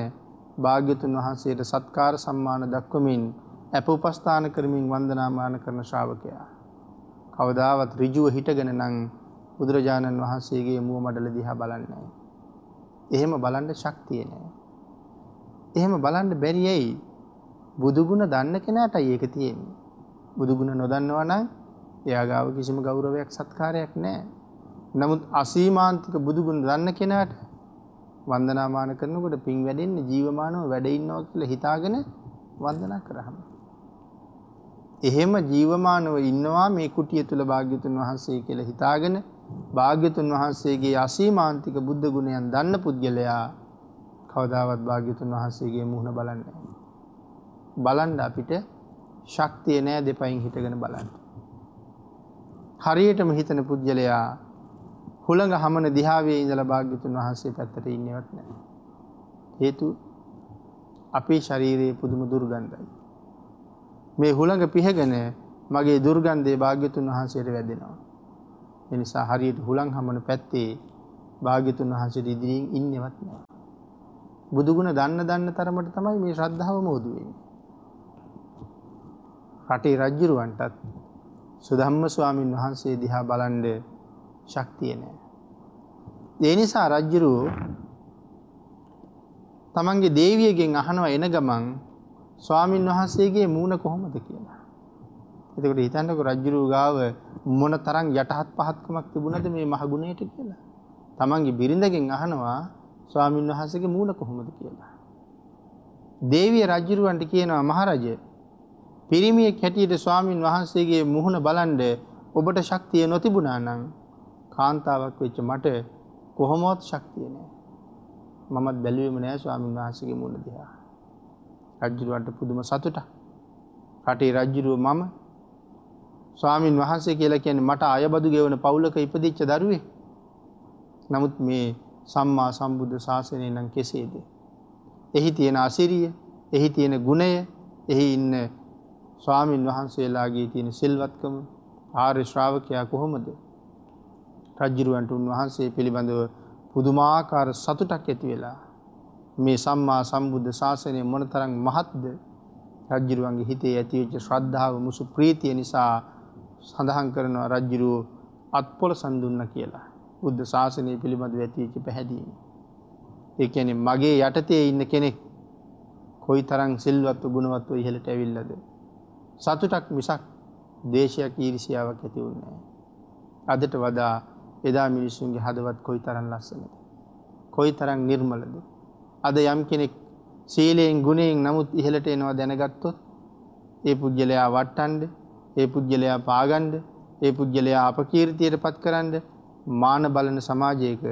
S2: භාග්‍යතුන් වහන්සේට සත්කාර සම්මාන දක්වමින් ඇප උපස්ථාන කරමින් වන්දනාමාන කරන ශ්‍රාවකයා. කවදාවත් රිජුව හිටගෙන නං බුදුරජාණන් වහන්සේගේ මුව මඩල දිහා බලන්නේ. එහෙම බලන්ඩ ශක්තිය නෑ. එහෙම බලන්ඩ බැරියයි බුදුගුණ දන්න කෙනට ඒක තියෙන්නේ. බුදුගුණ නොදන්නවන එයාගාව කිසිම ගෞරවයක් සත්කාරයක් නෑ. නමුත් අසීමාන්තික බුදුගුණ දන්න කෙනාට වන්දනාමාන කරනකොට පින් වැඩෙන්නේ ජීවමානව වැඩඉන්නවා කියල හිතාගෙන වන්දනා කරහම. එහෙම ජීවමානව ඉන්නවා මේ කුටිය තුළ භාග්‍යතුන් වහන්සේ කියල හිතාගෙන භාග්‍යතුන් වහන්සේගේ අසීමාන්තික බුද්ධ ගුණයන් දන්න පුද්ගලයා කවදාවත් භාග්‍යතුන් වහන්සේගේ මුහුණ බලන්න. බලන්ඩ අපිට ශක්තිය නෑ දෙපයින් හිටගෙන බලන්න. හරියටම හිතන පුද්ගලයා හුළඟ හමන දිහාවේ ඉඳල භාග්‍යතුන් වහන්සේ පැත්තට ඉන්නවත් නෑ. හේතු අපේ ශරීරයේ පුදුම දුර්ගන්ධයි. මේ හුළඟ පිහගෙන මගේ දුර්ගන්ධය භාග්‍යතුන් වහන්සේට වැදෙනවා. එනිසා හරියට හුළං හමන පැත්තේ භාග්‍යතුන් වහන්සේට ඉදිරියෙන් ඉන්නවත් නෑ. බුදුගුණ දන්න දන්න තරමට තමයි මේ ශ්‍රද්ධාව මෝදුවෙන්. රටේ රජ්ජුරුවන්ටත් සුදම්ම ස්වාමීන් වහන්සේ දිහා බලන්ඩ ශක්තිය නෑ. දෙනිසා රජ්ජුරුව තමන්ගේ දේවියගෙන් අහනවා එන ගමන් ස්වාමීන් වහන්සේගේ මූුණ කොහොමද කියලා. එතකට හිතන්නක රජ්ජුරුව ගාව මොන තරං යටහත් පහත්කමක් තිබුණද මේ මහගුණයට කියලා. තමන්ගේ බිරිඳගෙන් අහනවා ස්වාමීන් වහන්සගේ මූුණ කොහොමද කියලා. දේවිය රජ්ජුරුවන්ට කියනවා මහරජය පිරිමියෙක් හැටියට ස්වාමීන් වහන්සේගේ මුහුණ බලන්ඩ ඔබට ශක්තිය නොතිබුණා නං කාන්තාවක් වෙච්ච මට කොහොමොත් ශක්තිය නෑ. මමත් බැලුවම නෑ ස්වාමීන් වහන්සගේ මුණ දිහා. රජ්ජුරුවන්ට පුදුම සතුට රටේ රජ්ජුරුව මම ස්වාමීන් වහන්සේ කියලා කියන මට අයබදු ගෙවන පවුලක ඉපදිච්ච දරුවේ. නමුත් මේ සම්මා සම්බුද්ධ ශාසනය නම් කෙසේද. එහි තියෙන අසිරිය එහි තියෙන ගුණය එහි ඉන්න ස්වාමීන් වහන්සේලාගේ තියෙන සිල්වත්කම ආර්ය ශ්‍රාවකයා කොහොමද. රජ්ජිරුවන්ට උන්වහන්සේ පිළිබඳව පුදුමාකාර සතුටක් ඇති වෙලා මේ සම්මා සම්බුද්ධ ශාසනය මොන තරං මහත්ද රජ්ජිරුවන්ගේ හිතේ ඇතිවෙච්ච ශ්‍රද්ධාව මුසු ප්‍රීතිය නිසා සඳහන් කරනවා රජ්ජිරුව අත්පොල සඳුන්න කියලා බුද්ධ ශාසනය පිළිබඳ ඇතිවෙච්ච පැහැදීම. ඒ ඇනෙ මගේ යටතේ ඉන්න කෙනෙක් කොයි තරං සිල්වත්ව ගුණවත්ව ඉහලට ඇවිල්ලද. සතුටක් මිසක් දේශයක් ඊරිසියාවක් ඇති වුන්නෑ. අදට වදා එදා මිනිස්සුන්ගේ හදවත් කොයි තරන් ලස්සනද. කොයි තරං නිර්මලද. අද යම් කෙනෙක් සීලයෙන් ගුණයෙන් නමුත් ඉහලට එනවා දැනගත්තොත් ඒ පුද්ගලයා වට්ටන්ඩ ඒ පුද්ගලයා පාගණ්ඩ ඒ පුද්ගලයා අප කීර්තියට පත් කරන්න මාන බලන සමාජයක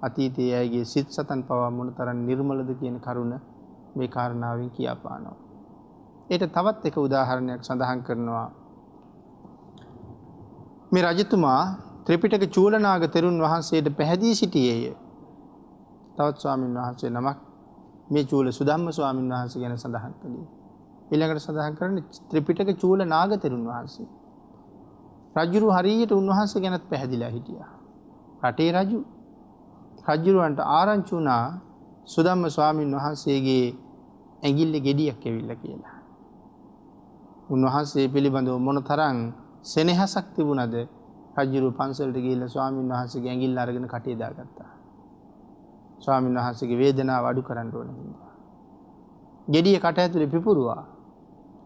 S2: අතීතයේ අයගේ සිත් සතන් පවා මොන තරන් නිර්මලද කියන කරුණ මේ කාරණාවෙන් කියාපානවා. ඒට තවත් එක උදාහරණයක් සඳහන් කරනවා. මේ රජතුමා ත්‍රිපිටක චූලනාග තෙරුන් වහන්සේට පැහැදී සිටියේය. තවත් ස්වාමීන් වහන්සේ නමක් මේ චූල සුදම්ම ස්වාමීන් වහන්සේ ගැන සඳහන් කළේ. එළඟට සඳහන් කරන ත්‍රිපිටක චූල නාග තෙරුන් වහන්සේ. රජුරු හරියට උන්වහන්සේ ගැනත් පැහැදිලා හිටිය. රටේ රජු රජ්ජුරුවන්ට ආරංචුනා සුදම්ම ස්වාමීන් වහන්සේගේ ඇගිල්ල ගෙඩියක් ඇවිල්ල කියලා. උන්වහන්සේ පිළිබඳව මොන තරං සෙනෙහසක් තිබුණද රජරු පන්සල්ට ගේල ස්වාමීන් වහන්සගේ ඇගිල් අරගෙන කටේදාගත්තා. ස්වාමීන් වහන්සගේ වේදනා වඩු කරන්න ඕන හිවා. ගෙඩිය කට ඇතුළි පිපුරුවා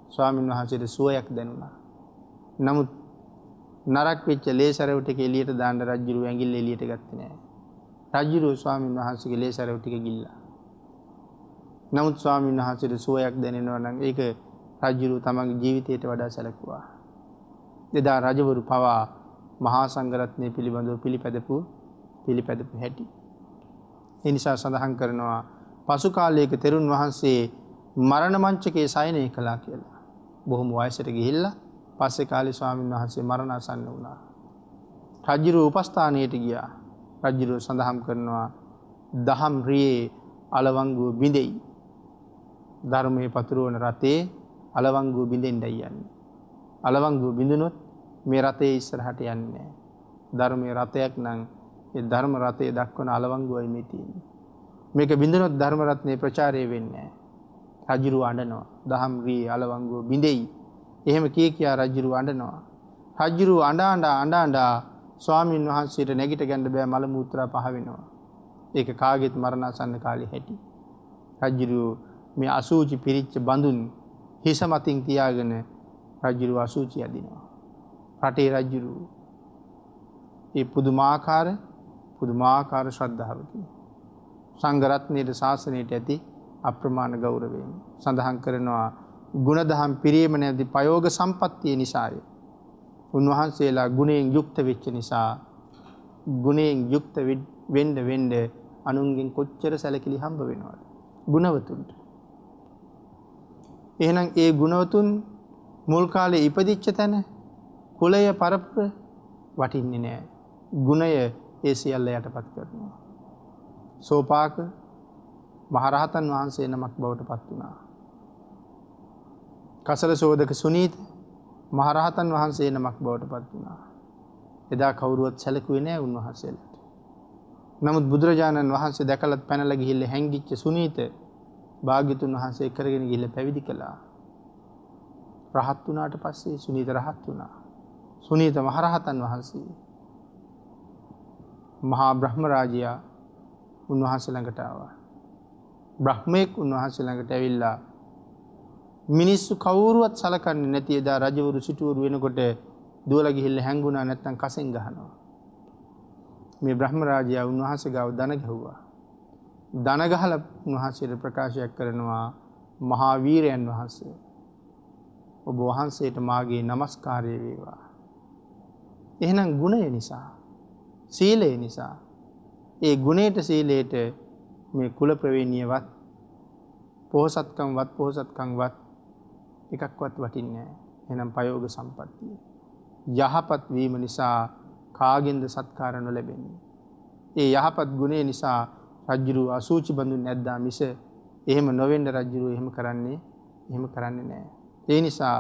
S2: ස්වාමීන් වහන්සේට සුවයක් දැනුණා. නමුත් නරක් වෙච්ච ලේසරවට එලියට දාන්න රජ්ජුරු ඇගිල්ල එලියට ගත්තනෑ. රජ්ජුරුව ස්වාමීන් වහන්සගේ ලේසරවටික ගිල්ල. නමුත් ස්වාමීන් වහන්සේට සුවයක් දැනෙනවා නම් ඒක රජ්ජුරු තමන්ගේ ජීවිතයට වඩා සැලකුවා. දෙදා රජවරු පවා මහා සංගරත්නය පිළිබඳව පිළිපැදපු පිළිපැදපු හැටි. එනිසා සඳහන් කරනවා පසු කාලයක තෙරුන් වහන්සේ මරණ මංචකේ සයනය කලා කියලා. බොහොම වයසට ගිහිල්ල පස්සෙ කාලි ස්වාමීන් වහන්සේ මරණසන්න වුණා. රජ්ජිරු උපස්ථානයට ගියා රජ්ජිරුව සඳහම් කරනවා දහම් රියේ අලවංගුව බිඳෙයි. ධර්මය පතුරුවන රතේ අලවංගුව බිඳෙන්ඩයි යන්න. අලවංගුව බිඳුනොත් මේ රතේ ඉස්සරහට යන්නේ. ධර්මය රථයක් නං ධර්ම රථය දක්වන අලවංගුවයි මේ තියන්නේ. මේක බිඳනොත් ධර්මරත්නය ප්‍රචාරය වෙන්නේ. රජුරු අඩනවා දහම් වී අලවංගුව බිඳෙයි. එහෙම කිය කියා රජ්ජුරු අඩනවා. රජ්ජුරු අඩාන්ඩා අඩාන්ඩා ස්වාමීන් වහන්සේට නැගිට ගැන්ඩ බෑ මළ මුත්‍රා පහවෙනවා. ඒක කාගෙත් මරණසන්න කාලි හැටි. රජ්ජුරු මේ අසූචි පිරිච්ච බඳුන් හිස මතින් තියාගෙන රජ්ජුරු අසූචි අදිනවා. රටේ රජ්ජුරු ඒ පුදුමාකාර පුදුමාකාර ශ්‍රද්ධාවකි. සංගරත්නයට ශාසනයට ඇති අප්‍රමාණ ගෞරවයෙන් සඳහන් කරනවා ගුණදහම් පිරීම නැති පයෝග සම්පත්තිය නිසාය. උන්වහන්සේලා ගුණයෙන් යුක්ත වෙච්ච නිසා ගුණයෙන් යුක්ත වෙන්ඩ වෙන්ඩ අනුන්ගෙන් කොච්චර සැලකිලි හම්බ වෙනවාද. ගුණවතුන්ට. එහෙනම් ඒ ගුණවතුන් මුල් කාලේ ඉපදිච්ච තැන කුලය පරපුර වටින්නේ නෑ. ගුණය ඒ සියල්ල යටපත් කරනවා. සෝපාක මහරහතන් වහන්සේ නමක් බවට පත් වුණා. කසල සෝදක සුනීත මහරහතන් වහන්සේ නමක් බවට පත් වුණා. එදා කවුරුවත් සැලකුවේ නෑ උන්වහන්සේලට. නමුත් බුදුරජාණන් වහන්සේ දැකලත් පැනල ගිහිල්ල හැංගිච්ච සුනීත භාග්‍යතුන් වහන්සේ කරගෙන ගිල්ල පැවිදි කළා. රහත් වනාට පස්සේ සුනීත රහත් වුණා. සුනීත මහරහතන් වහන්සේ. මහා බ්‍රහ්මරාජයා උන්වහන්සේ ළඟටාවා. බ්‍රහ්මයෙක් උන්වහන්සේ ළඟට ඇවිල්ලා මිනිස්සු කවුරුවත් සලකන්න නැති එදා රජවරු සිටුවරු වෙනකොට දුවල ගිහිල්ල හැංගුණා නැත්තන් කසෙන් ගහනවා. මේ බ්‍රහ්මරාජයා උන්වහස ගව දන ගැහ්වා. දනගහල උන්වහන්සේට ප්‍රකාශයක් කරනවා මහාවීරයන් වහන්සේ. ඔබ වහන්සේට මාගේ නමස්කාරය වේවා. එහෙනම් ගුණය නිසා සීලය නිසා ඒ ගුණේට සීලයට මේ කුල ප්‍රවේණියවත් පොහසත්කම් වත් පොහසත්කං වත් එකක්වත් වටින්නේ එනම් පයෝග සම්පත්තිය. යහපත් වීම නිසා කාගෙන්ද සත්කාරන ලැබෙන්නේ. ඒ යහපත් ගුණේ නිසා රජ්ජුරු අසූචි බඳුන් ඇද්දා මිස එහෙම නොවෙන්ඩ රජ්ජුරු එහෙම කරන්නේ එහෙම කරන්නේ නෑ. ඒ නිසා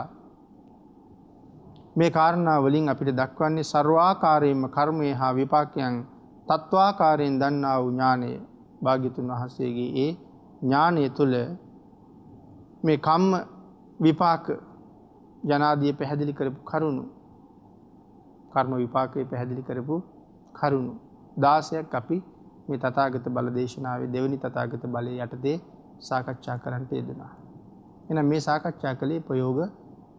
S2: මේ කාරණා වලින් අපිට දක්වන්නේ සර්වාකාරයෙන්ම කර්මය හා විපාකයන් තත්ත්වාකාරයෙන් දන්නා වූ ඥානය භාගිතුන් වහන්සේගේ ඒ ඥානය තුළ මේ කම්ම විපාක ජනාදිය පැහැදිලි කරපු කරුණු කර්ම විපාකය පැහැදිලි කරපු කරුණු දාසයක් අපි මේ තතාගත බල දේශනාවේ දෙවනි තතාගත බලය යටතේ සාකච්ඡා කරන්නට යෙදෙනවා. එන මේ සාකච්ඡා කළේ ප්‍රයෝග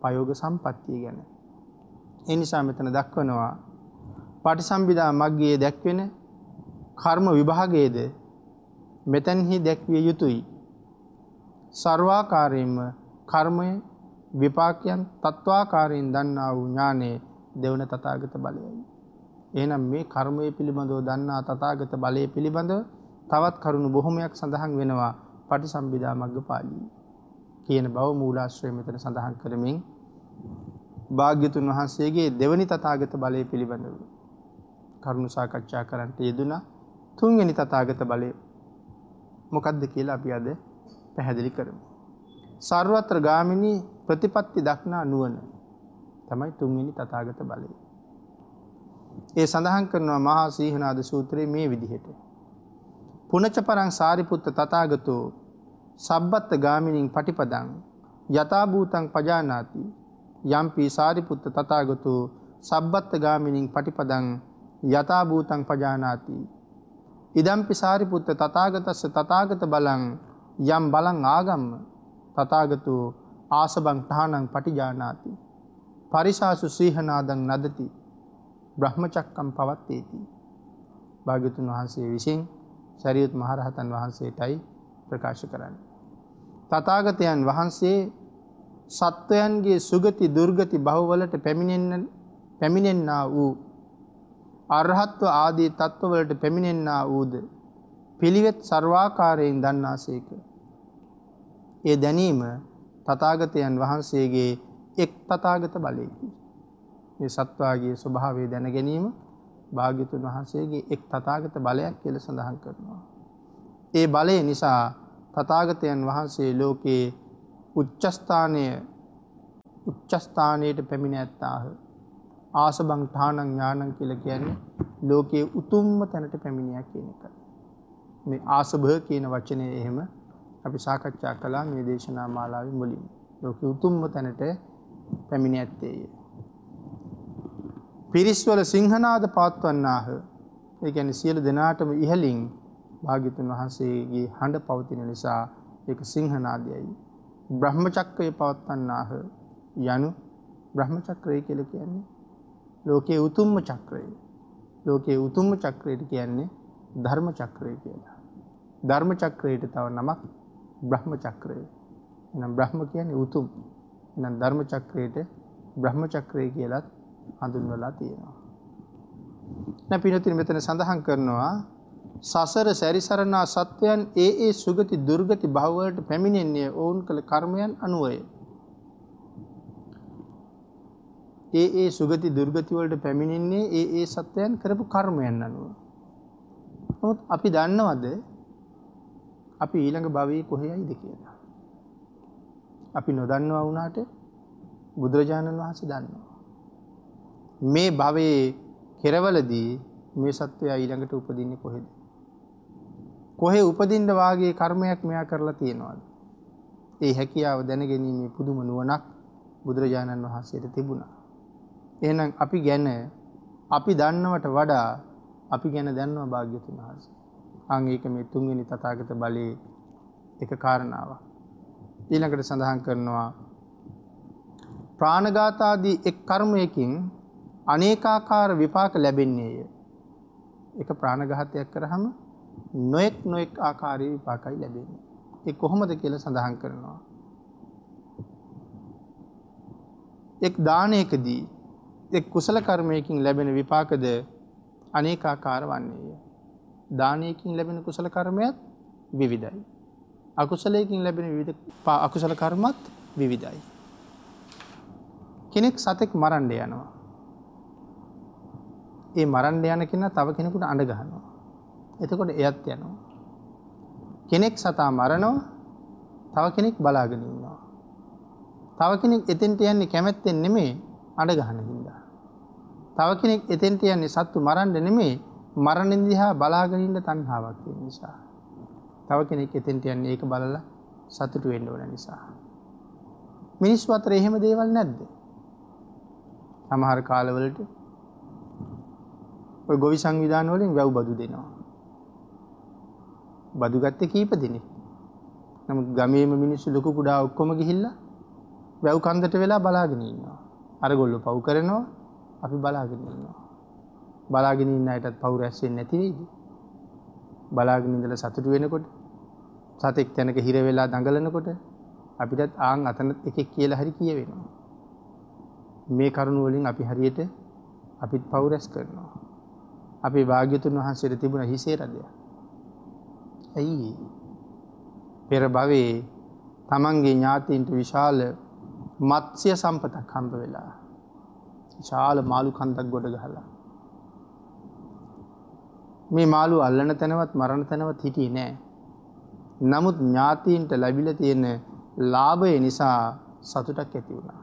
S2: පයෝග සම්පත්තිය ගැන. එනිසා මෙතන දක්වනවා පටිසම්බිදා මක්ගේ දැක්වෙන කර්ම විභාගයේද මෙතැන්හි දැක්විය යුතුයි. සර්වාකාරයෙන්ම කර්මය විපාකයන් තත්ත්වාකාරයෙන් දන්නා වූ ඥානයේ දෙවන තතාගත බලයයි. එනම් මේ කර්මය පිළිබඳව දන්නා තතාගත බලය පිළිබඳ තවත් කරුණු බොහොමයක් සඳහන් වෙනවා පටි සම්බිධා මග්ග පාලී කියන බව මූලාශ්‍රය මෙතන සඳහන් කරමින් භාග්‍යතුන් වහන්සේගේ දෙවනි තතාගත බලය පිළිබඳව කරුණු සාකච්ඡා කරන්නට යෙදුන තුන්වෙනි තතාගත බලය මොකක්ද කියලා අපි අද පැහැදිලි කරමු. සර්වත්‍ර ගාමිණී ප්‍රතිපත්ති දක්නා නුවන තමයි තුන්වෙනි තතාගත බලය. ඒ සඳහන් කරනවා මහා සීහනාද සූත්‍රයේ මේ විදිහට. පුනච පරං සාරිපුත්ත තතාගතෝ සබ්බත්ත ගාමිනින් පටිපදං යථභූතං පජානාති යම්පි සාරිපුත්ත තතාගතු සබ්බත්ත ගාමිනින් පටිපදං යථභූතං පජානාති. ඉදම්පි සාරිපුත්ත තතාගතස්ස තතාගත බලං යම් බලං ආගම්ම තතාගතු ආසබං ටහනං පටිජානාති. පරිසාසු සීහනාදං නදති බ්‍රහ්මචක්කම් පවත්තේති. භාගතුන් වහන්සේ විසින් සැරියුත් මහරහතන් වහන්සේටයි ප්‍රකාශ කරන්න. තතාගතයන් වහන්සේ සත්වයන්ගේ සුගති දුර්ගති බහුවලට පැමිණෙන්න්නා වූ අර්හත්ව ආදී තත්ත්වවලට පැමිණෙන්න්නා වූද පිළිවෙත් සර්වාකාරයෙන් දන්නාසේක. ඒ දැනීම තතාගතයන් වහන්සේගේ එක් තතාගත බලයකි. මේ සත්වාගේ ස්වභාවේ දැන ගැනීම භාග්‍යතුන් වහන්සේගේ එක් තතාගත බලයක් කියල සඳහන් කරනවා. ඒ බලය නිසා තතාගතයන් වහන්සේ ලෝකයේ උච්චස්ථානය උච්චස්ථානයට පැමිණ ඇත්තාහ. ආසබං ටානං ඥානන් කියල කියන්නේ ලෝකයේ උතුම්ම තැනට පැමිණිය කියන එක. මේ ආසභහ කියන වචනය එහෙම අපි සාකච්ඡා කලා මේ දේශනා මාලාව මුලින් ලෝක උතුම්ම තැනට පැමිණ ඇත්තේය. පිරිස්වල සිංහනාද පවත්වන්නාහ ඒ ගැන සියලු දෙනාටම ඉහලින් භාගිතුන් වහන්සේගේ හඬ පවතින නිසා එක සිංහනාදයයි. බ්‍රහ්මචක්කය පවත්වන්නාහ යනු බ්‍රහ්මචක්‍රය කියල කියන්නේ. ලෝකයේ උතුම්ම චක්‍රය. ලෝකයේ උතුම්ම චක්‍රයට කියන්නේ ධර්ම චක්‍රය කියලා. ධර්ම චක්‍රයට තව නමක් බ්‍රහ්ම චක්‍රය එනම් බ්‍රහ්ම කියන්නේ උතුම්. එනම් ධර්ම චක්‍රයට බ්‍රහ්ම චක්‍රය කියලත් හඳුන්වලා තියෙනවා. නැ පිනතින් මෙතන සඳහන් කරනවා සසර සැරිසරනා සත්වයන් ඒ ඒ සුගති දුර්ගති භවවලට පැමිණෙන්නේ ඔවුන් කළ කර්මයන් අනුවය. ඒ ඒ සුගති දුර්ගතිවලට පැමිණෙන්නේ ඒ ඒ සත්වයන් කරපු කර්මයන් අනුව. නමුත් අපි දන්නවද අපි ඊළඟ භවී කොහෙයයිද කියලා. අපි නොදන්නවා වුණාට බුදුරජාණන් වහන්සේ දන්නවා. මේ භවයේ කෙරවලදී මේ සත්වයා ඊළඟට උපදින්නේ කොහෙද. කොහෙ උපදින්ට වාගේ කර්මයක් මෙයා කරලා තියෙනවාද. ඒ හැකියාව දැනගැනීමේ පුදුම නුවනක් බුදුරජාණන් වහන්සේට තිබුණා. එහෙනම් අපි ගැන අපි දන්නවට වඩා අපි ගැන දැන්නවා භාග්‍යතුන් වහන්සේ. අං ඒක මේ තුන්වෙනි තථාගත බලයේ එක කාරණාවක්. ඊළඟට සඳහන් කරනවා ප්‍රාණඝාතාදී එක් කර්මයකින් අනේකාකාර විපාක ලැබෙන්නේය. එක ප්‍රාණඝාතයක් කරාම නොයෙක් නොයෙක් ආකාරයේ විපාකයි ලැබෙන්නේ. ඒ කොහොමද කියලා සඳහන් කරනවා. එක් දානයකදී එක් කුසල කර්මයකින් ලැබෙන විපාකද අනේකාකාර වන්නේය. දානයකින් ලැබෙන කුසල කර්මයත් විවිධයි. අකුසලයකින් ලැබෙන විවිධ අකුසල කර්මත් විවිධයි. කෙනෙක් සතෙක් මරණ්ඩ යනවා. ඒ මරණ්ඩ යන කෙන තව කෙනෙකුට අඩ ගහනවා. එතකොට එයත් යනවා. කෙනෙක් සතා මරණවා තව කෙනෙක් බලාගෙනන්නවා. තව කෙනෙක් එතෙන්ට යන්නේ කැමැත්තෙන් නෙමේ අඩ ගහන හින්දා. තව කෙනෙක් එතෙන්ට යන්නේ සත්තු මරන්ඩ නෙමේ මරණදිහා බලාගනින්ට තන්හාාවක් නිසා. තව කෙනෙක් එතෙන්ට යන්නේ ඒක බලල සතුටු වෙන්ඩ ඕන නිසා. මිනිස් අතර එහෙම දේවල් නැද්ද. සමහර කාලවලට ගොවි සංවිධාන වලින් වැව් බදු දෙනවා. බදුගත්ත කීප දෙනෙ. නම ගමේම මිනිස්සු ලොකු කුඩා ඔක්කොම ගිහිල්ල වැව් කන්දට වෙලා බලාගෙනන්නවා. අරගොල්ලු පව් කරනවා අපි බලාගෙනන්නවා. බලාගෙනන්න අයටත් පව් රැස්සෙන් නැතිවේද. බලාගෙනදල සතුටු වෙනකොට සතෙක් තැනක හිර වෙලා දඟලනකොට අපිටත් ආං අතනත් එකෙක් කියලා හරි කියවෙනවා. මේ කරුණුවලින් අපි හරියට අපිත් පවුරැස් කරනවා. අපි භාග්‍යතුන් වහන්සේට තිබුණ හිසේ රදයක්. ඇයි? පෙර භවේ තමන්ගේ ඥාතීන්ට විශාල මත්ස්‍ය සම්පතක් හම්බ වෙලා ශාල මාළු කන්දක් ගොඩ ගහලා. මේ මාළු අල්ලන තැනවත් මරණ තැනවත් හිටිය නෑ. නමුත් ඥාතීන්ට ලැබිල තියෙන ලාභය නිසා සතුටක් ඇති වුණා.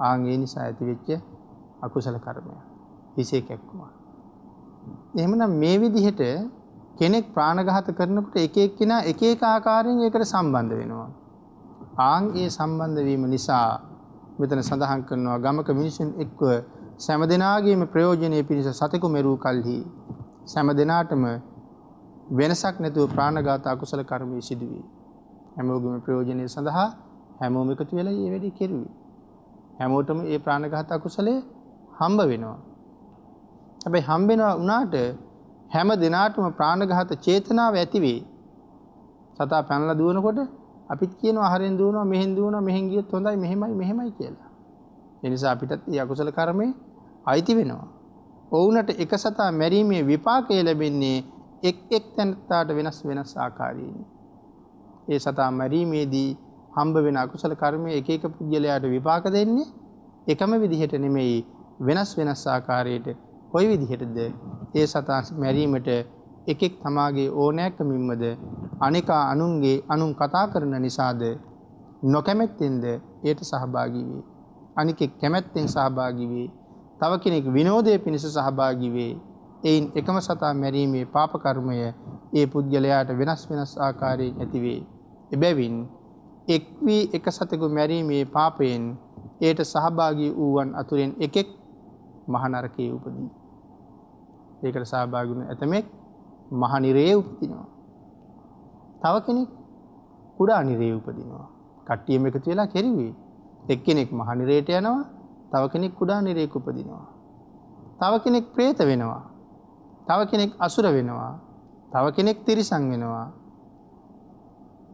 S2: ආගේ නිසා ඇතිවෙච්ච අකුසල කර්මය හිසේ කැක්කුමා එහෙමනම් මේ විදිහට කෙනෙක් ප්‍රාණඝාත කරනකට එක එක්කෙන එක එක ආකාරයෙන් ඒකට සම්බන්ධ වෙනවා. ආං ඒ සම්බන්ධවීම නිසා මෙතන සඳහන් කරනවා ගමක මිනිසුන් එක්ව සැම දෙනාගේම ප්‍රයෝජනය පිණිස සතෙකු මෙරූ කල්හි. සැම දෙනාටම වෙනසක් නැතුව ප්‍රාණඝාත අකුසල කර්මය සිදුවී. හැමෝගම ප්‍රයෝජනය සඳහා හැමෝම එකතු වෙලා ඒ වැඩි කෙරුවේ. හැමෝටම ඒ ප්‍රාණඝාත අකුසලේ හම්බ වෙනවා. හැබැයි හම්බෙනවා උනාට හැම දෙනාටම ප්‍රාණඝාත චේතනාව ඇතිවේ. සතා පැනල දුවනකොට අපිත් කියන හරෙන් දුවනවා මෙහෙන් දුවන මෙහෙන් ගියොත් හොඳයි මෙහෙමයි මෙහෙමයි කියලා. එනිසා අපිටත් ඒ අකුසල කර්මය අයිති වෙනවා. ඔවුනට එක සතා මැරීමේ විපාකය ලැබෙන්නේ එක් එක් තැනතාට වෙනස් වෙනස් ආකාරයෙන්. ඒ සතා මැරීමේදී හම්බ වෙන අකුසල කර්මය එක එක පුද්ගලයාට විපාක දෙන්නේ එකම විදිහට නෙමෙයි වෙනස් වෙනස් ආකාරයට කොයි විදිහටද ඒ සතා මැරීමට එකෙක් තමාගේ ඕනෑකමින්මද අනිකා අනුන්ගේ අනුන් කතා කරන නිසාද නොකැමැත්තෙන්ද ඒයට සහභාගී වේ. අනිකෙක් කැමැත්තෙන් සහභාගි වේ. තව කෙනෙක් විනෝදය පිණිස සහභාගි වේ. එයින් එකම සතා මැරීමේ පාපකර්මය ඒ පුද්ගලයාට වෙනස් වෙනස් ආකාරයෙන් ඇතිවේ. එබැවින් එක් වී එක සතකු මැරීමේ පාපයෙන් ඒට සහභාගී වූවන් අතුරෙන් එකෙක් මහනරකයේ උපදී. ඒකට සහභාගුණ ඇතමෙක් මහනිරේ උපතිනවා. තව කෙනෙක් කුඩා නිරේ උපදිනවා. කට්ටියම එකතු වෙලා කෙරවේ. එක්කෙනෙක් මහනිරේට යනවා තව කෙනෙක් කුඩා නිරේක උපදිනවා. තව කෙනෙක් ප්‍රේත වෙනවා. තව කෙනෙක් අසුර වෙනවා. තව කෙනෙක් තිරිසං වෙනවා.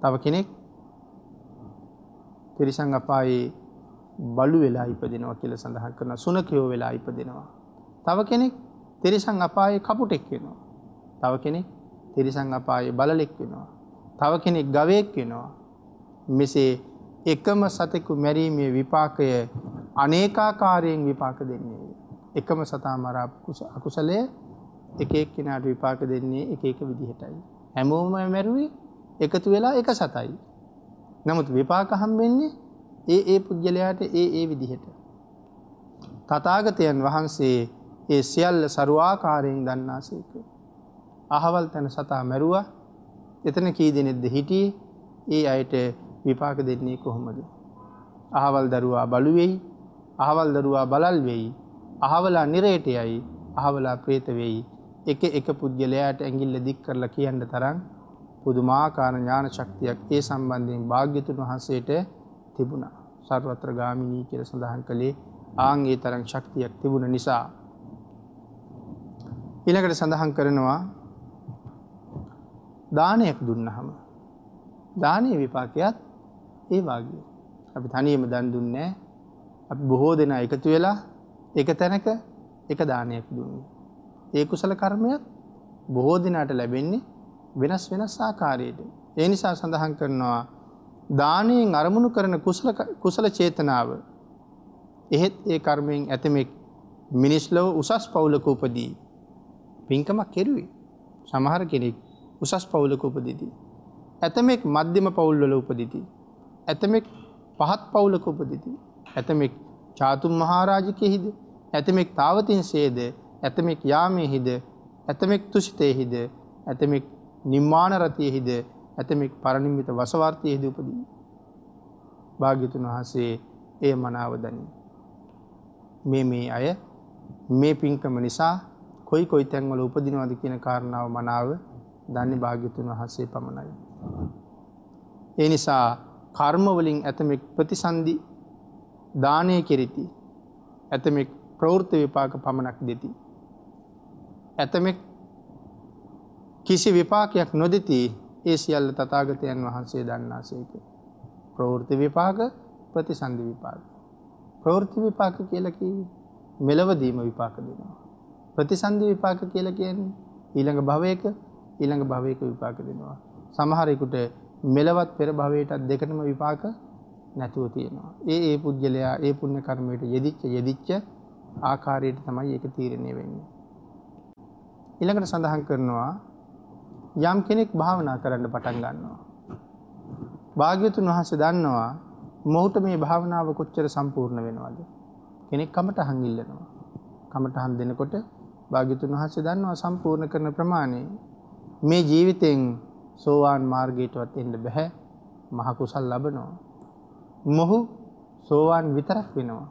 S2: තව කෙනෙක් තිරිසං අපායේ බලු වෙලා ඉපදෙනවා කියල සඳහන් කරන සුනකයෝ වෙලා ඉපදෙනවා. තව කෙනෙක් තිරිසං අපායේ කපුටෙක් වෙනවා. තව කෙනෙක් තිරිසං අපායේ බලලෙක් වෙනවා. තව කෙනෙක් ගවයෙක් වෙනවා. මෙසේ එකම සතෙකු මැරීමේ විපාකය අනේකාකාරයෙන් විපාක දෙන්නේ. එකම සතා මරා අකුසලය එක එක් කෙනාට විපාක දෙන්නේ එක එක විදිහටයි. හැමෝම මැරුවේ එකතු වෙලා එක සතයි. නමුත් විපාක හම්බෙන්නේ ඒ ඒ පුද්ගලයාට ඒ ඒ විදිහට. තතාගතයන් වහන්සේ ඒ සියල්ල සරුවාකාරයෙන් දන්නාසේක. අහවල් තැන සතා මැරුව එතන කී දෙනෙද්ද හිටියේ ඒ අයට විපාක දෙන්නේ කොහොමද. අහවල් දරුවා බලුවෙයි අහවල් දරුවා බලල් වෙයි අහවලා නිරේට යයි අහවලා ප්‍රේත වෙයි එක එක පුද්ගලයාට ඇගිල්ල දික් කරලා කියන්න තරම් පුදුමාකාර ඥාන ශක්තියක් ඒ සම්බන්ධයෙන් භාග්‍යතුන් වහන්සේට තිබුණා. සර්වත්‍ර ගාමිණී කියල සඳහන් කළේ ආංගේ තරම් ශක්තියක් තිබුණ නිසා. ඉළකට සඳහන් කරනවා දානයක් දුන්නහම. දානය විපාකයක් ඒ වගේ. අපි තනියම දන් දුන්නෑ අපි බොහෝ දෙනා එකතු වෙලා එක තැනක එක දානයක් දුන්නේ. ඒ කුසල කර්මයක් බොහෝ දෙනාට ලැබෙන්නේ වෙනස් වෙනස් ආකාරයට. ඒ නිසා සඳහන් කරනවා දානයෙන් අරමුණු කරන කුසල චේතනාව එහෙත් ඒ කර්මයෙන් ඇතමෙක් මිනිස්ලව උසස් පවුලක උපදී. පින්කමක් කෙරුවේ සමහර කෙනෙක් උසස් පවුලක උපදිදී. ඇතමෙක් මධ්‍යම පවුල්වල උපදිති. ඇතමෙක් පහත් පවුලක උපදිති. ඇතමෙක් චාතුම් මහාරාජිකයෙහිද ඇතමෙක් තාවතින් සේද ඇතමෙක් යාමයහිද ඇතමෙක් තුසිතයහිද ඇතමෙක් නිර්මාණ රතියෙහිද ඇතමෙක් පරණිමිත වසවර්තයහිද උපදී. භාග්‍යතුන් වහසේ එය මනාවදනී. මේ මේ අය මේ පින්කම නිසා කොයි කොයි තැන්වල උපදිනවද කියන කාරණාව මනාව දන්න භාග්‍යතුන් වහසේ පමණයි. ඒ නිසා කර්මවලින් ඇතමෙක් ප්‍රතිසන්ධි දානය කෙරිති. ඇතමෙක් ප්‍රවෘත්ත විපාක පමණක් දෙති. ඇතමෙක් කිසි විපාකයක් නොදෙති ඒ සියල්ල තතාගතයන් වහන්සේ දන්නාසේක. ප්‍රවෘති විපාක ප්‍රතිසන්ධි විපාක. ප්‍රවෘති විපාක කියලකි මෙලවදීම විපාක දෙනවා. ප්‍රතිසන්ධි විපාක කියල කියන්නේ ඊළඟ භවයක ඊළඟ භවයක විපාක දෙනවා. සමහරෙකුට මෙලවත් පෙර භවයටත් දෙකටම විපාක නැතුව තියෙනවා. ඒ ඒ පුද්ගලයා ඒ පුුණ්‍ය කර්මයට යෙදිච්ච යෙදිච්ච ආකාරයට තමයි එක තීරණය වෙන්නේ. ඉළඟට සඳහන් කරනවා යම් කෙනෙක් භාවනා කරන්න පටන් ගන්නවා. භාග්‍යතුන් වහස දන්නවා මොහුට මේ භාවනාව කොච්චර සම්පූර්ණ වෙනවාද. කෙනෙක් කමට හංගිල්ලනවා. කමට හන් දෙනකොට භාගිතුන් වහස දන්නවා සම්පූර්ණ කරන ප්‍රමාණය මේ ජීවිතෙන් සෝවාන් මාර්ගයටවත් එන්න බැහැ මහකුසල් ලබනවා. මොහු සෝවාන් විතරක් වෙනවා.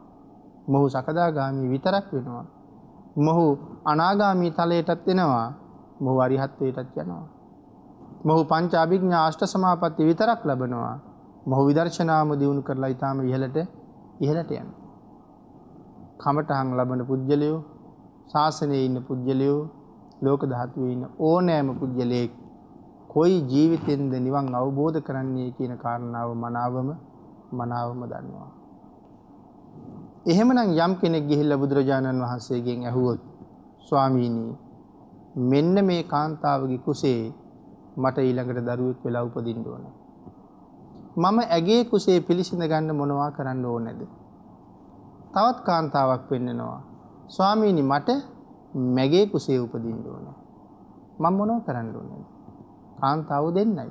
S2: මොහු සකදාගාමී විතරක් වෙනවා. මොහු අනාගාමී තලයටත් එෙනවා මොහු අරිහත්වයටත් යනවා. මොහු පංච අභිග්ඥා අෂ්ට සමාපත්ති විතරක් ලබනවා. මොහු විදර්ශනාම දියුණු කරලා ඉතාම ඉහලට ඉහලට යන. කමටහං ලබන පුද්ගලයෝ ශාසනය ඉන්න පුද්ගලයෝ ලෝක ධාතුව ඉන්න ඕනෑම පුද්ගලයෙක් කොයි ජීවිතෙන්ද නිවන් අවබෝධ කරන්නේ කියන කාරණාව මනාවම මනාවම දන්නවා. එහෙමනම් යම් කෙනෙක් ගිහිල්ල බුදුරජාණන් වහන්සේගෙන් ඇහුවොත් ස්වාමීනී මෙන්න මේ කාන්තාවගේ කුසේ මට ඊළඟට දරුවෙක් වෙලා උපදින්න ඕන. මම ඇගේ කුසේ පිළිසිඳ ගන්න මොනවා කරන්න ඕනැද. තවත් කාන්තාවක් පෙන්නනවා. ස්වාමීනි මට මැගේ කුසේ උපදින්න ඕන. මං මොනෝ කරන්න ඕනද. කාන්තාව දෙන්නයි.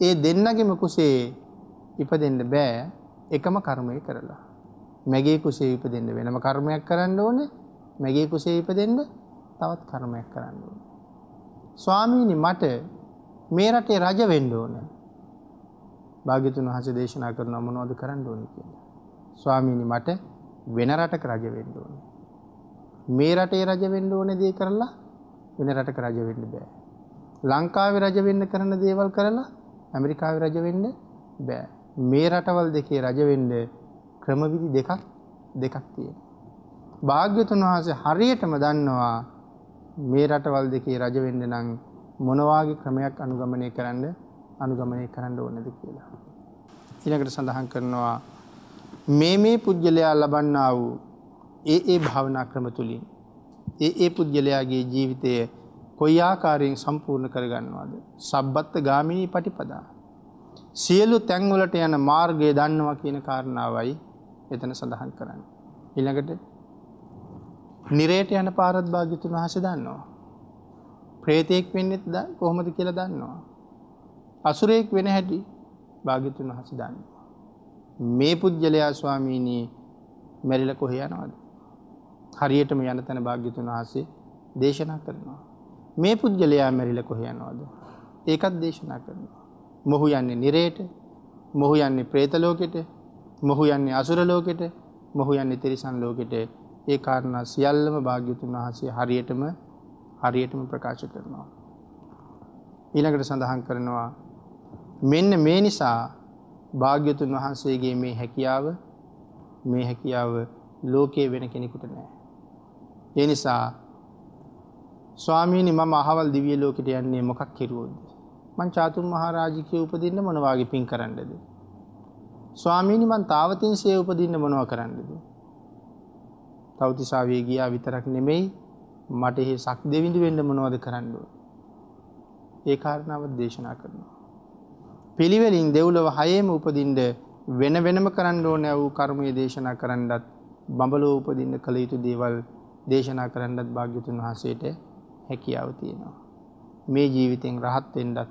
S2: ඒ දෙන්නගෙම කුසේ ඉපදෙන්ට බෑ එකම කර්මය කරලා. මැගේ කුසේ ඉපදෙන්ට වෙනම කර්මයක් කරන්න ඕන මැගේ කුසේ ඉපදෙන්ට තවත් කර්මයක් කරන්න ඕන. ස්වාමීනි මට මේ රටේ රජ වෙන්ඩ ඕන භාගිතුන් වහස දේශනා කරන මොනවද කරන්න ඕන කිය. ස්වාමීනි මට වෙන රටක රජ වෙන්ඩ ඕන. මේ රටේ රජ වෙන්ඩ ඕන දේ කරලා වෙන රටක රජ වෙන්න බෑ. ලංකාව රජ වෙන්න කරන දේවල් කරලා ඇමරිකාව රජ වෙන්න බෑ. මේ රටවල් දෙකේ රජවෙන්ඩ ක්‍රමවිදි දෙකක් දෙකක් තියෙන. භාග්‍යතුන් වහසේ හරියටම දන්නවා මේ රටවල් දෙකේ රජවෙන්ඩ නං මොනවාගේ ක්‍රමයක් අනුගමනය කරන්න අනුගමනය කරන්න ඕනද කියලා. ඉනකට සඳහන් කරනවා මේ මේ පුද්ගලයා ලබන්න වූ ඒ ඒ භාවනා ක්‍රම තුළින් ඒ ඒ පුද්ගලයාගේ ජීවිතය කොයි ආකාරයෙන් සම්පූර්ණ කරගන්නවාද. සබ්බත්ත ගාමිණී පටිපදා. සියලු තැන්වලට යන මාර්ගය දන්නවා කියන කාරණාවයි එතන සඳහන් කරන්න. ඉළඟට නිරේට යන පාරත් භාගිතුන් වහස දන්නවා. ප්‍රේතයෙක් වෙන්නෙත් ද කොහොමද කියල දන්නවා. අසුරයෙක් වෙන හැටි භාගිතුන් වහස දන්නවා. මේ පුද්ගලයා ස්වාමීනී මැරිල කොහයනවාද. හරියටම යන තැන භාග්‍යතුන් වහසේ දේශනා කරනවා. මේ පුද්ගලයා මැරිල කොහයනවාද. ඒකත් දේශනා කරනවා. මොහු යන්නේ නිරේට මොහු යන්නේ ප්‍රේතලෝකෙට මොහු යන්නේ අසුරලෝකෙට මොහු යන්නේ තිරිසන් ලෝකෙට ඒ කාරණා සියල්ලම භාග්‍යතුන් වහසේ හරියටම හරියටම ප්‍රකාශ කරනවා. ඊළඟට සඳහන් කරනවා මෙන්න මේ නිසා භාග්‍යතුන් වහන්සේගේ මේ හැකියාව මේ හැකියාව ලෝකයේ වෙන කෙනෙකුට නෑ. ඒ නිසා ස්වාමීනි මම අහවල් දිවිය ලෝකට යන්නේ මොකක් කෙරුවෝද. මං චාතුන් මහරාජිකය උපදින්න මොනවාගේ පින් කරන්නද. ස්වාමීනි මන් තාවතින් සේ උපදින්න මොනව කරන්නද. තවතිසාවේ ගියා විතරක් නෙමෙයි මට එහෙ සක් දෙවිඳු වෙන්න මොනවද කරන්නුව. ඒ කාරණාවත් දේශනා කරනවා. පිළිවෙලින් දෙව්ලව හයේම උපදින්ට වෙන වෙනම කරන්න ඕනෑ වූ කර්මය දේශනා කරන්නත් බඹලෝ උපදින්න කළ යුතු දේවල් දේශනා කරන්නත් භාග්‍යතුන් වහසේට හැකියාව තියෙනවා. මේ ජීවිතෙන් රහත්වෙන්ඩත්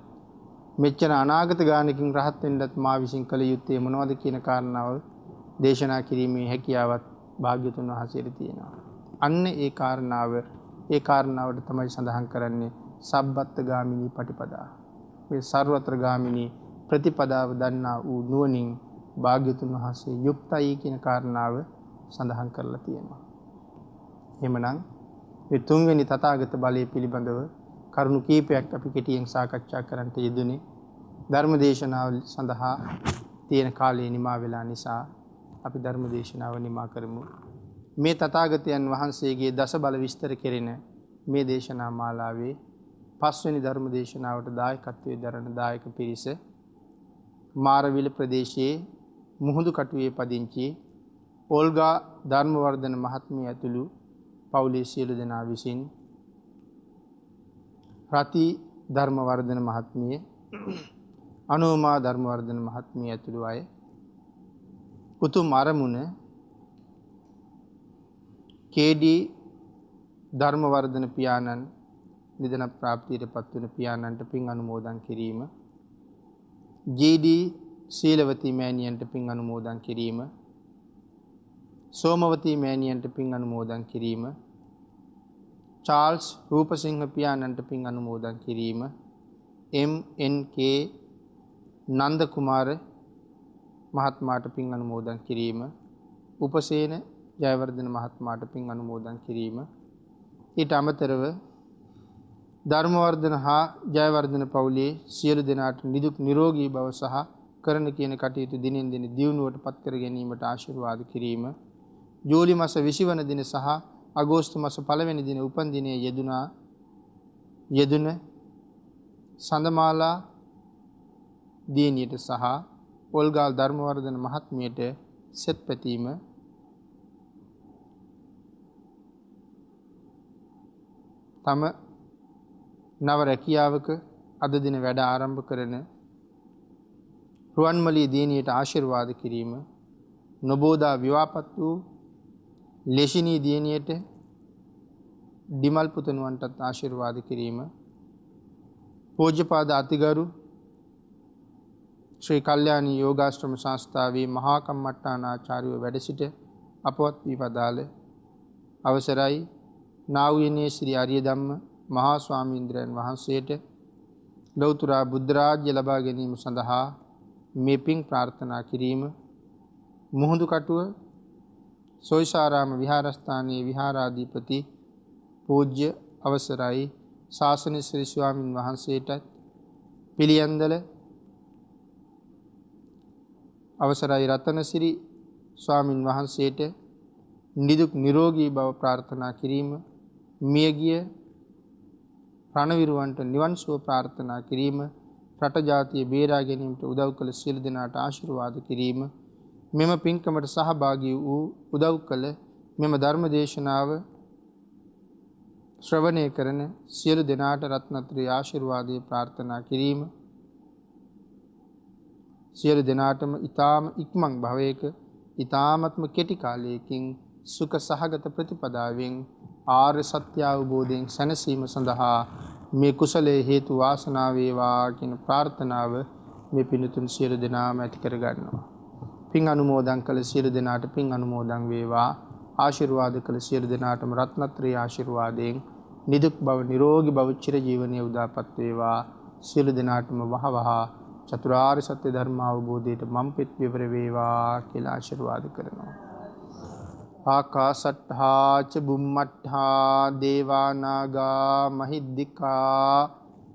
S2: මෙච්චන අනාගත ගානකින් රහත්වෙන්ඩත් මා විසින් කළ යුත්තේ මොනවද කියන කාරණාව දේශනා කිරීමේ හැකියාවත් භාග්‍යතුන් වහසේට තියෙනවා. අන්න ඒ කාරණාව ඒ කාරණාවට තමයි සඳහන් කරන්නේ සබ්බත්ත ගාමිණී පටිපදා. සර්වත්‍ර ගාමිණී ප්‍රතිපදාව දන්නා වූ නුවනින් භාග්‍යතුන් වහන්සේ යුක්තයි කියන කාරණාව සඳහන් කරලා තියෙනවා. එමනං තුන්වෙනි තතාගත බලය පිළිබඳව කරුණු කීපයක් අපි කෙටියෙන් සාකච්ඡා කරන්නට යෙදනේ ධර්ම දේශනාව සඳහා තියෙන කාලයේ නිමා වෙලා නිසා අපි ධර්ම දේශනාව නිමා කරමු. මේ තතාගතයන් වහන්සේගේ දස බල විස්තර කෙරෙන මේ දේශනා මාලාවේ පස්වනි ධර්ම දේශනාවට දායකත්වය දරණ දායක පිරිස මාරවිල ප්‍රදේශයේ මුහුදු කටුවේ පදිංචි ඕල්ගා ධර්මවර්ධන මහත්මය ඇතුළු පවුලේ සියලු දෙනා විසින් රති ධර්මවර්ධන මහත්මිය අනුමා ධර්මවර්ධන මහත්මිය ඇතුළු අය උතුම් අරමුණ කේඩී ධර්මවර්ධන පියාණන් නිදන ප්‍රාප්තියට පත්වන පියාණන්ට පින් අනුමෝදන් කිරීම ජීඩ සීලවති මෑණියන්ට පින් අනුමෝදන් කිරීම සෝමවතී මෑණියන්ට පින් අනුමෝදන් කිරීම චාල්ස් රූපසිංහ පියාණන්ට පින් අනුමෝදන් කිරීම. MNK නන්ද කුමාර මහත්මාට පින් අනුමෝදන් කිරීම. උපසේන ජයවර්ධන මහත්මාට පින් අනුමෝදන් කිරීම. ඊට අමතරව ධර්මවර්ධන හා ජයවර්ධන පවුලේ සියලු දෙනාට නිදුක් නිරෝගී බව සහ කරන කියන කටයුතු දිනෙන් දෙන දියුණුවට පත්කර ගැනීමට ආශිර්වාද කිරීම. ජූලි මස විසිවන දින සහ අගෝස්තු මස පළවෙනි දින උපන්දිනය යෙදුනා. යෙදන සඳමාලා දියනියට සහ ඔල්ගාල් ධර්මවර්ධන මහත්මයට සෙත් පැතීම තම නව රැකියාවක අද දින වැඩ ආරම්භ කරන රුවන්මලී දීනයට ආශිර්වාද කිරීම නොබෝදා විවාපත් වූ ලෙසිනී දියණියට ඩිමල් පුතනුවන්ටත් ආශිර්වාද කිරීම. පෝජ්‍යපාද අතිගරු ශ්‍රී කල්්‍යයානී යෝගාශ්‍රම සංස්ථාවේ මහාකම්මට්ටානාචාරිව වැඩ සිට අපවත් වී පදාළ අවසරයි. නාවයනයේ ශ්‍රී අරිය දම්ම මහා ස්වාමීන්ද්‍රයන් වහන්සේට ලොවතුරා බුද්ධරාජ්‍ය ලබා ගැනීම සඳහා මේ පින් ප්‍රාර්ථනා කිරීම. මුහුදු කටුව සොයිසාරාම විහාරස්ථානයේ විහාරාධීපති පූජ්‍ය අවසරයි. ශාසන ශ්‍රීස්වාමින් වහන්සේටත් පිළියන්දල අවසරයි. රතනසිරි ස්වාමින් වහන්සේට නිදුක් නිරෝගී බව ප්‍රාර්ථනා කිරීම මියගිය රණවිරුවන්ට නිවන්සුව ප්‍රාර්ථනා කිරීම රටජාතිය බේරා ගැනීමට උදව් කළ සිල් දෙනාට ආශිරවාද කිරීම මෙම පින්කමට සහභාගී වූ උදව් කළ මෙම ධර්ම දේශනාව ශ්‍රවණය කරන සියලු දෙනාට රත්නත්‍රී ආශිර්වාදය ප්‍රාර්ථනා කිරීම සියලු දෙනාටම ඉතාම ඉක්මං භවයක ඉතාමත්ම කෙටි කාලයකින් සුඛ සහගත ප්‍රතිපදාවෙන් ආර්ය සත්‍ය අවබෝධයෙන් සැනසීම සඳහා මේ කුසලයේ හේතු වාසනා වේවා කියන ප්‍රාර්ථනාව මේ පිණුතුන් සියලු දෙනාම ඇති කරගන්නවා. පින් අනුමෝදන් කළ සියලු දෙනාට පින් අනුමෝදන් වේවා. ආශිර්වාද කළ සියලු දෙනාටම රත්නත්‍රී ආශිර්වාදයෙන් නිදුක් බව නිරෝගී බව චිරජීවනයේ උදාපත් වේවා. සියලු දෙනාටම වහවහ චතුරාර්ය සත්‍ය ධර්ම අවබෝධයට මම් පෙත් විවර වේවා කියලා ආශිර්වාද කරනවා. ආකාසට්ඨා ච බුම්මට්ඨා දේවා නාග මහිද්దికා